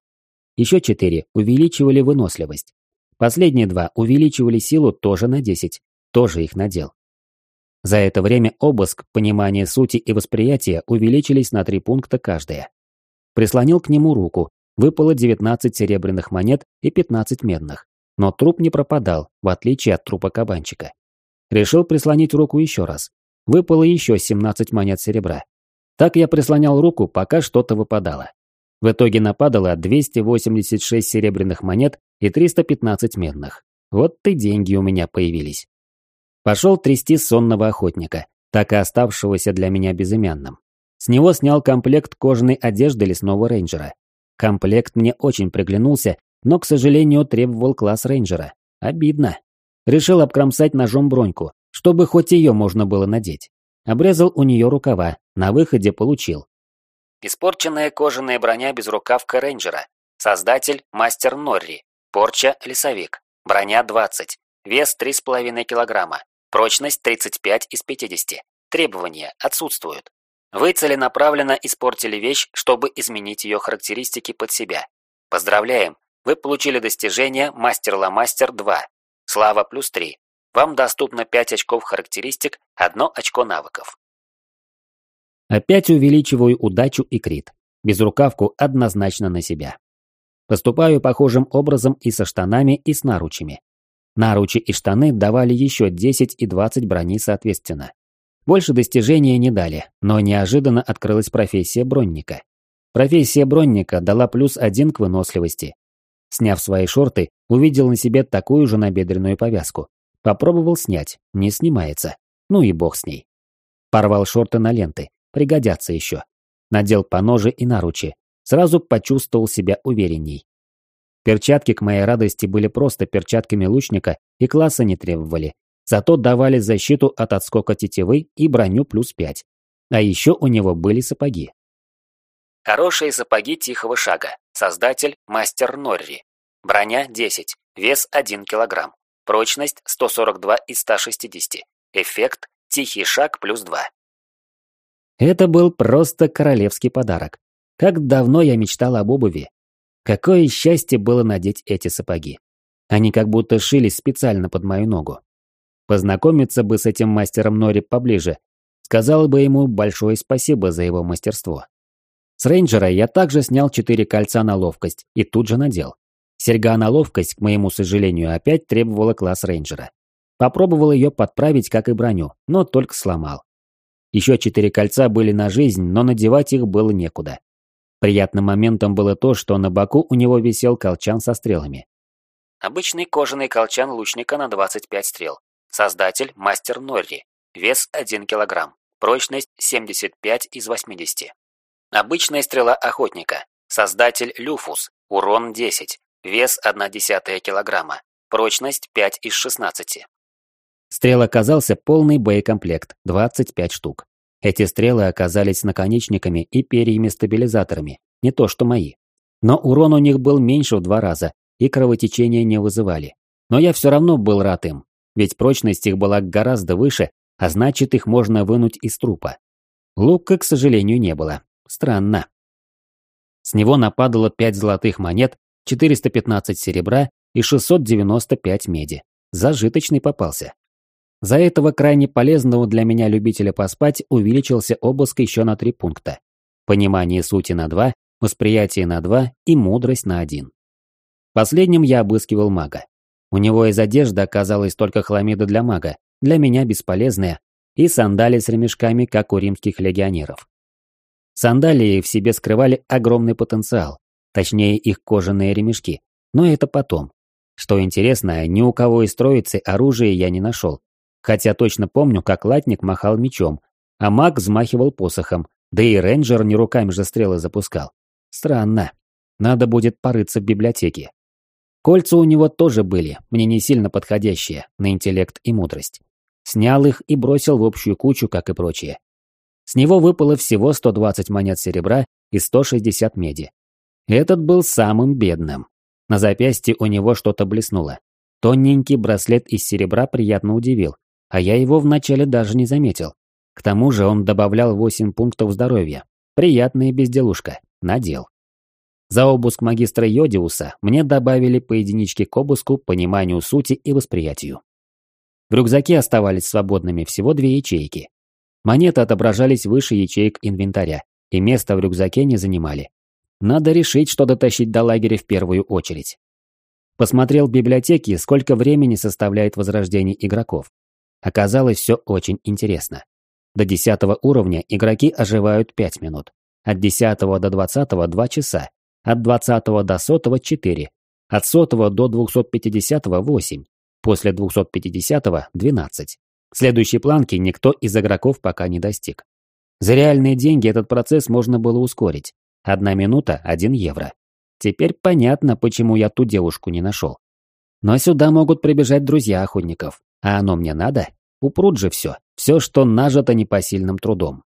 Еще четыре увеличивали выносливость. Последние два увеличивали силу тоже на 10. Тоже их надел. За это время обыск, понимание сути и восприятие увеличились на три пункта каждая. Прислонил к нему руку, выпало 19 серебряных монет и 15 медных. Но труп не пропадал, в отличие от трупа кабанчика. Решил прислонить руку еще раз. Выпало еще 17 монет серебра. Так я прислонял руку, пока что-то выпадало. В итоге нападало 286 серебряных монет и 315 медных. Вот и деньги у меня появились. Пошел трясти сонного охотника, так и оставшегося для меня безымянным. С него снял комплект кожаной одежды лесного рейнджера. Комплект мне очень приглянулся, но, к сожалению, требовал класс рейнджера. Обидно. Решил обкромсать ножом броньку, чтобы хоть ее можно было надеть. Обрезал у нее рукава, на выходе получил. Испорченная кожаная броня безрукавка рейнджера. Создатель – мастер Норри. Порча – лесовик. Броня 20. Вес 3,5 килограмма. Прочность 35 из 50. Требования отсутствуют. Вы целенаправленно испортили вещь, чтобы изменить ее характеристики под себя. Поздравляем, вы получили достижение Мастер-Ла-Мастер 2. Слава плюс 3. Вам доступно 5 очков характеристик, 1 очко навыков. Опять увеличиваю удачу и крит. Безрукавку однозначно на себя. Поступаю похожим образом и со штанами, и с наручами. Наручи и штаны давали еще 10 и 20 брони соответственно. Больше достижения не дали, но неожиданно открылась профессия бронника. Профессия бронника дала плюс один к выносливости. Сняв свои шорты, увидел на себе такую же набедренную повязку. Попробовал снять, не снимается. Ну и бог с ней. Порвал шорты на ленты, пригодятся еще. Надел по ноже и наручи. Сразу почувствовал себя уверенней. Перчатки, к моей радости, были просто перчатками лучника и класса не требовали. Зато давали защиту от отскока тетивы и броню плюс 5. А еще у него были сапоги. Хорошие сапоги тихого шага. Создатель – мастер Норри. Броня 10, вес 1 кг. Прочность 142 из 160. Эффект – тихий шаг плюс 2. Это был просто королевский подарок. Как давно я мечтал об обуви. Какое счастье было надеть эти сапоги. Они как будто шились специально под мою ногу. Познакомиться бы с этим мастером Норри поближе. Сказал бы ему большое спасибо за его мастерство. С рейнджера я также снял четыре кольца на ловкость и тут же надел. Серьга на ловкость, к моему сожалению, опять требовала класс рейнджера. Попробовал ее подправить, как и броню, но только сломал. Еще четыре кольца были на жизнь, но надевать их было некуда. Приятным моментом было то, что на боку у него висел колчан со стрелами. Обычный кожаный колчан лучника на 25 стрел. Создатель – мастер Норри. Вес 1 кг. Прочность 75 из 80. Обычная стрела охотника. Создатель Люфус. Урон 10. Вес 1,1 кг. Прочность 5 из 16. Стрел оказался полный боекомплект, 25 штук. Эти стрелы оказались наконечниками и перьями-стабилизаторами, не то что мои. Но урон у них был меньше в два раза, и кровотечения не вызывали. Но я все равно был рад им, ведь прочность их была гораздо выше, а значит их можно вынуть из трупа. Лука, к сожалению, не было. Странно. С него нападало 5 золотых монет, 415 серебра и 695 меди. Зажиточный попался. За этого крайне полезного для меня любителя поспать увеличился обыск еще на 3 пункта. Понимание сути на 2, восприятие на 2 и мудрость на 1. Последним я обыскивал мага. У него из одежды оказалась только хламида для мага, для меня бесполезная, и сандали с ремешками, как у римских легионеров. Сандалии в себе скрывали огромный потенциал, точнее их кожаные ремешки, но это потом. Что интересно, ни у кого из троицы оружия я не нашел, хотя точно помню, как латник махал мечом, а маг взмахивал посохом, да и рейнджер не руками же стрелы запускал. Странно. Надо будет порыться в библиотеке. Кольца у него тоже были, мне не сильно подходящие, на интеллект и мудрость. Снял их и бросил в общую кучу, как и прочее. С него выпало всего 120 монет серебра и 160 меди. Этот был самым бедным. На запястье у него что-то блеснуло. Тоненький браслет из серебра приятно удивил, а я его вначале даже не заметил. К тому же он добавлял 8 пунктов здоровья. Приятная безделушка. Надел. За обыск магистра Йодиуса мне добавили по единичке к обыску, пониманию сути и восприятию. В рюкзаке оставались свободными всего две ячейки. Монеты отображались выше ячеек инвентаря, и места в рюкзаке не занимали. Надо решить, что дотащить до лагеря в первую очередь. Посмотрел в библиотеке, сколько времени составляет возрождение игроков. Оказалось, все очень интересно. До 10 уровня игроки оживают 5 минут. От 10 до 20 – 2 часа от 20 до 100 – 4, от 100 до 250 – 8, после 250 – 12. Следующей планки никто из игроков пока не достиг. За реальные деньги этот процесс можно было ускорить. Одна минута – 1 евро. Теперь понятно, почему я ту девушку не нашел. Но сюда могут прибежать друзья охотников. А оно мне надо? Упрут же все. Все, что нажито непосильным трудом.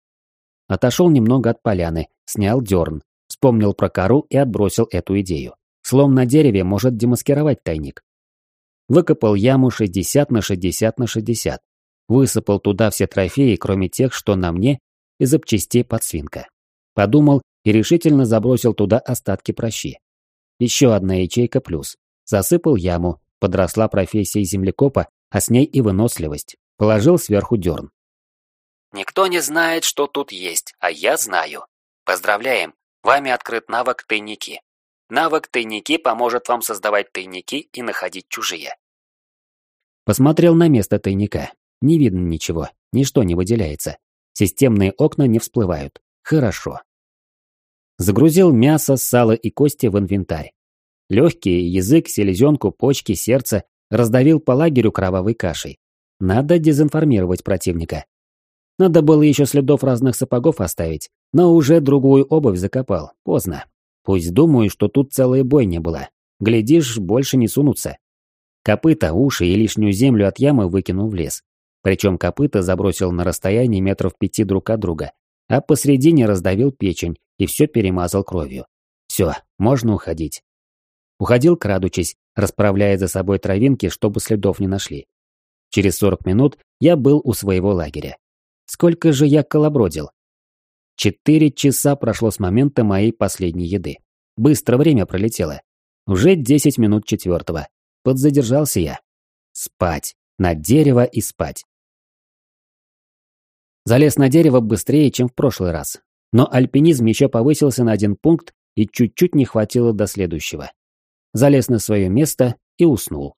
Отошел немного от поляны, снял дерн, Вспомнил про кору и отбросил эту идею. Слом на дереве может демаскировать тайник. Выкопал яму 60 на 60 на 60. Высыпал туда все трофеи, кроме тех, что на мне, и запчастей под свинка. Подумал и решительно забросил туда остатки прощи. Еще одна ячейка плюс. Засыпал яму, подросла профессия землекопа, а с ней и выносливость. Положил сверху дерн. Никто не знает, что тут есть, а я знаю. Поздравляем, Вами открыт навык «Тайники». Навык «Тайники» поможет вам создавать тайники и находить чужие. Посмотрел на место тайника. Не видно ничего, ничто не выделяется. Системные окна не всплывают. Хорошо. Загрузил мясо, сало и кости в инвентарь. Легкие, язык, селезенку, почки, сердце раздавил по лагерю кровавой кашей. Надо дезинформировать противника. Надо было еще следов разных сапогов оставить, но уже другую обувь закопал. Поздно. Пусть думаю, что тут целая бойня была. Глядишь, больше не сунутся. Копыта, уши и лишнюю землю от ямы выкинул в лес. Причем копыта забросил на расстоянии метров пяти друг от друга, а посредине раздавил печень и все перемазал кровью. Все, можно уходить. Уходил, крадучись, расправляя за собой травинки, чтобы следов не нашли. Через 40 минут я был у своего лагеря. Сколько же я колобродил? Четыре часа прошло с момента моей последней еды. Быстро время пролетело. Уже 10 минут четвертого. Подзадержался я. Спать. На дерево и спать. Залез на дерево быстрее, чем в прошлый раз. Но альпинизм еще повысился на один пункт и чуть-чуть не хватило до следующего. Залез на свое место и уснул.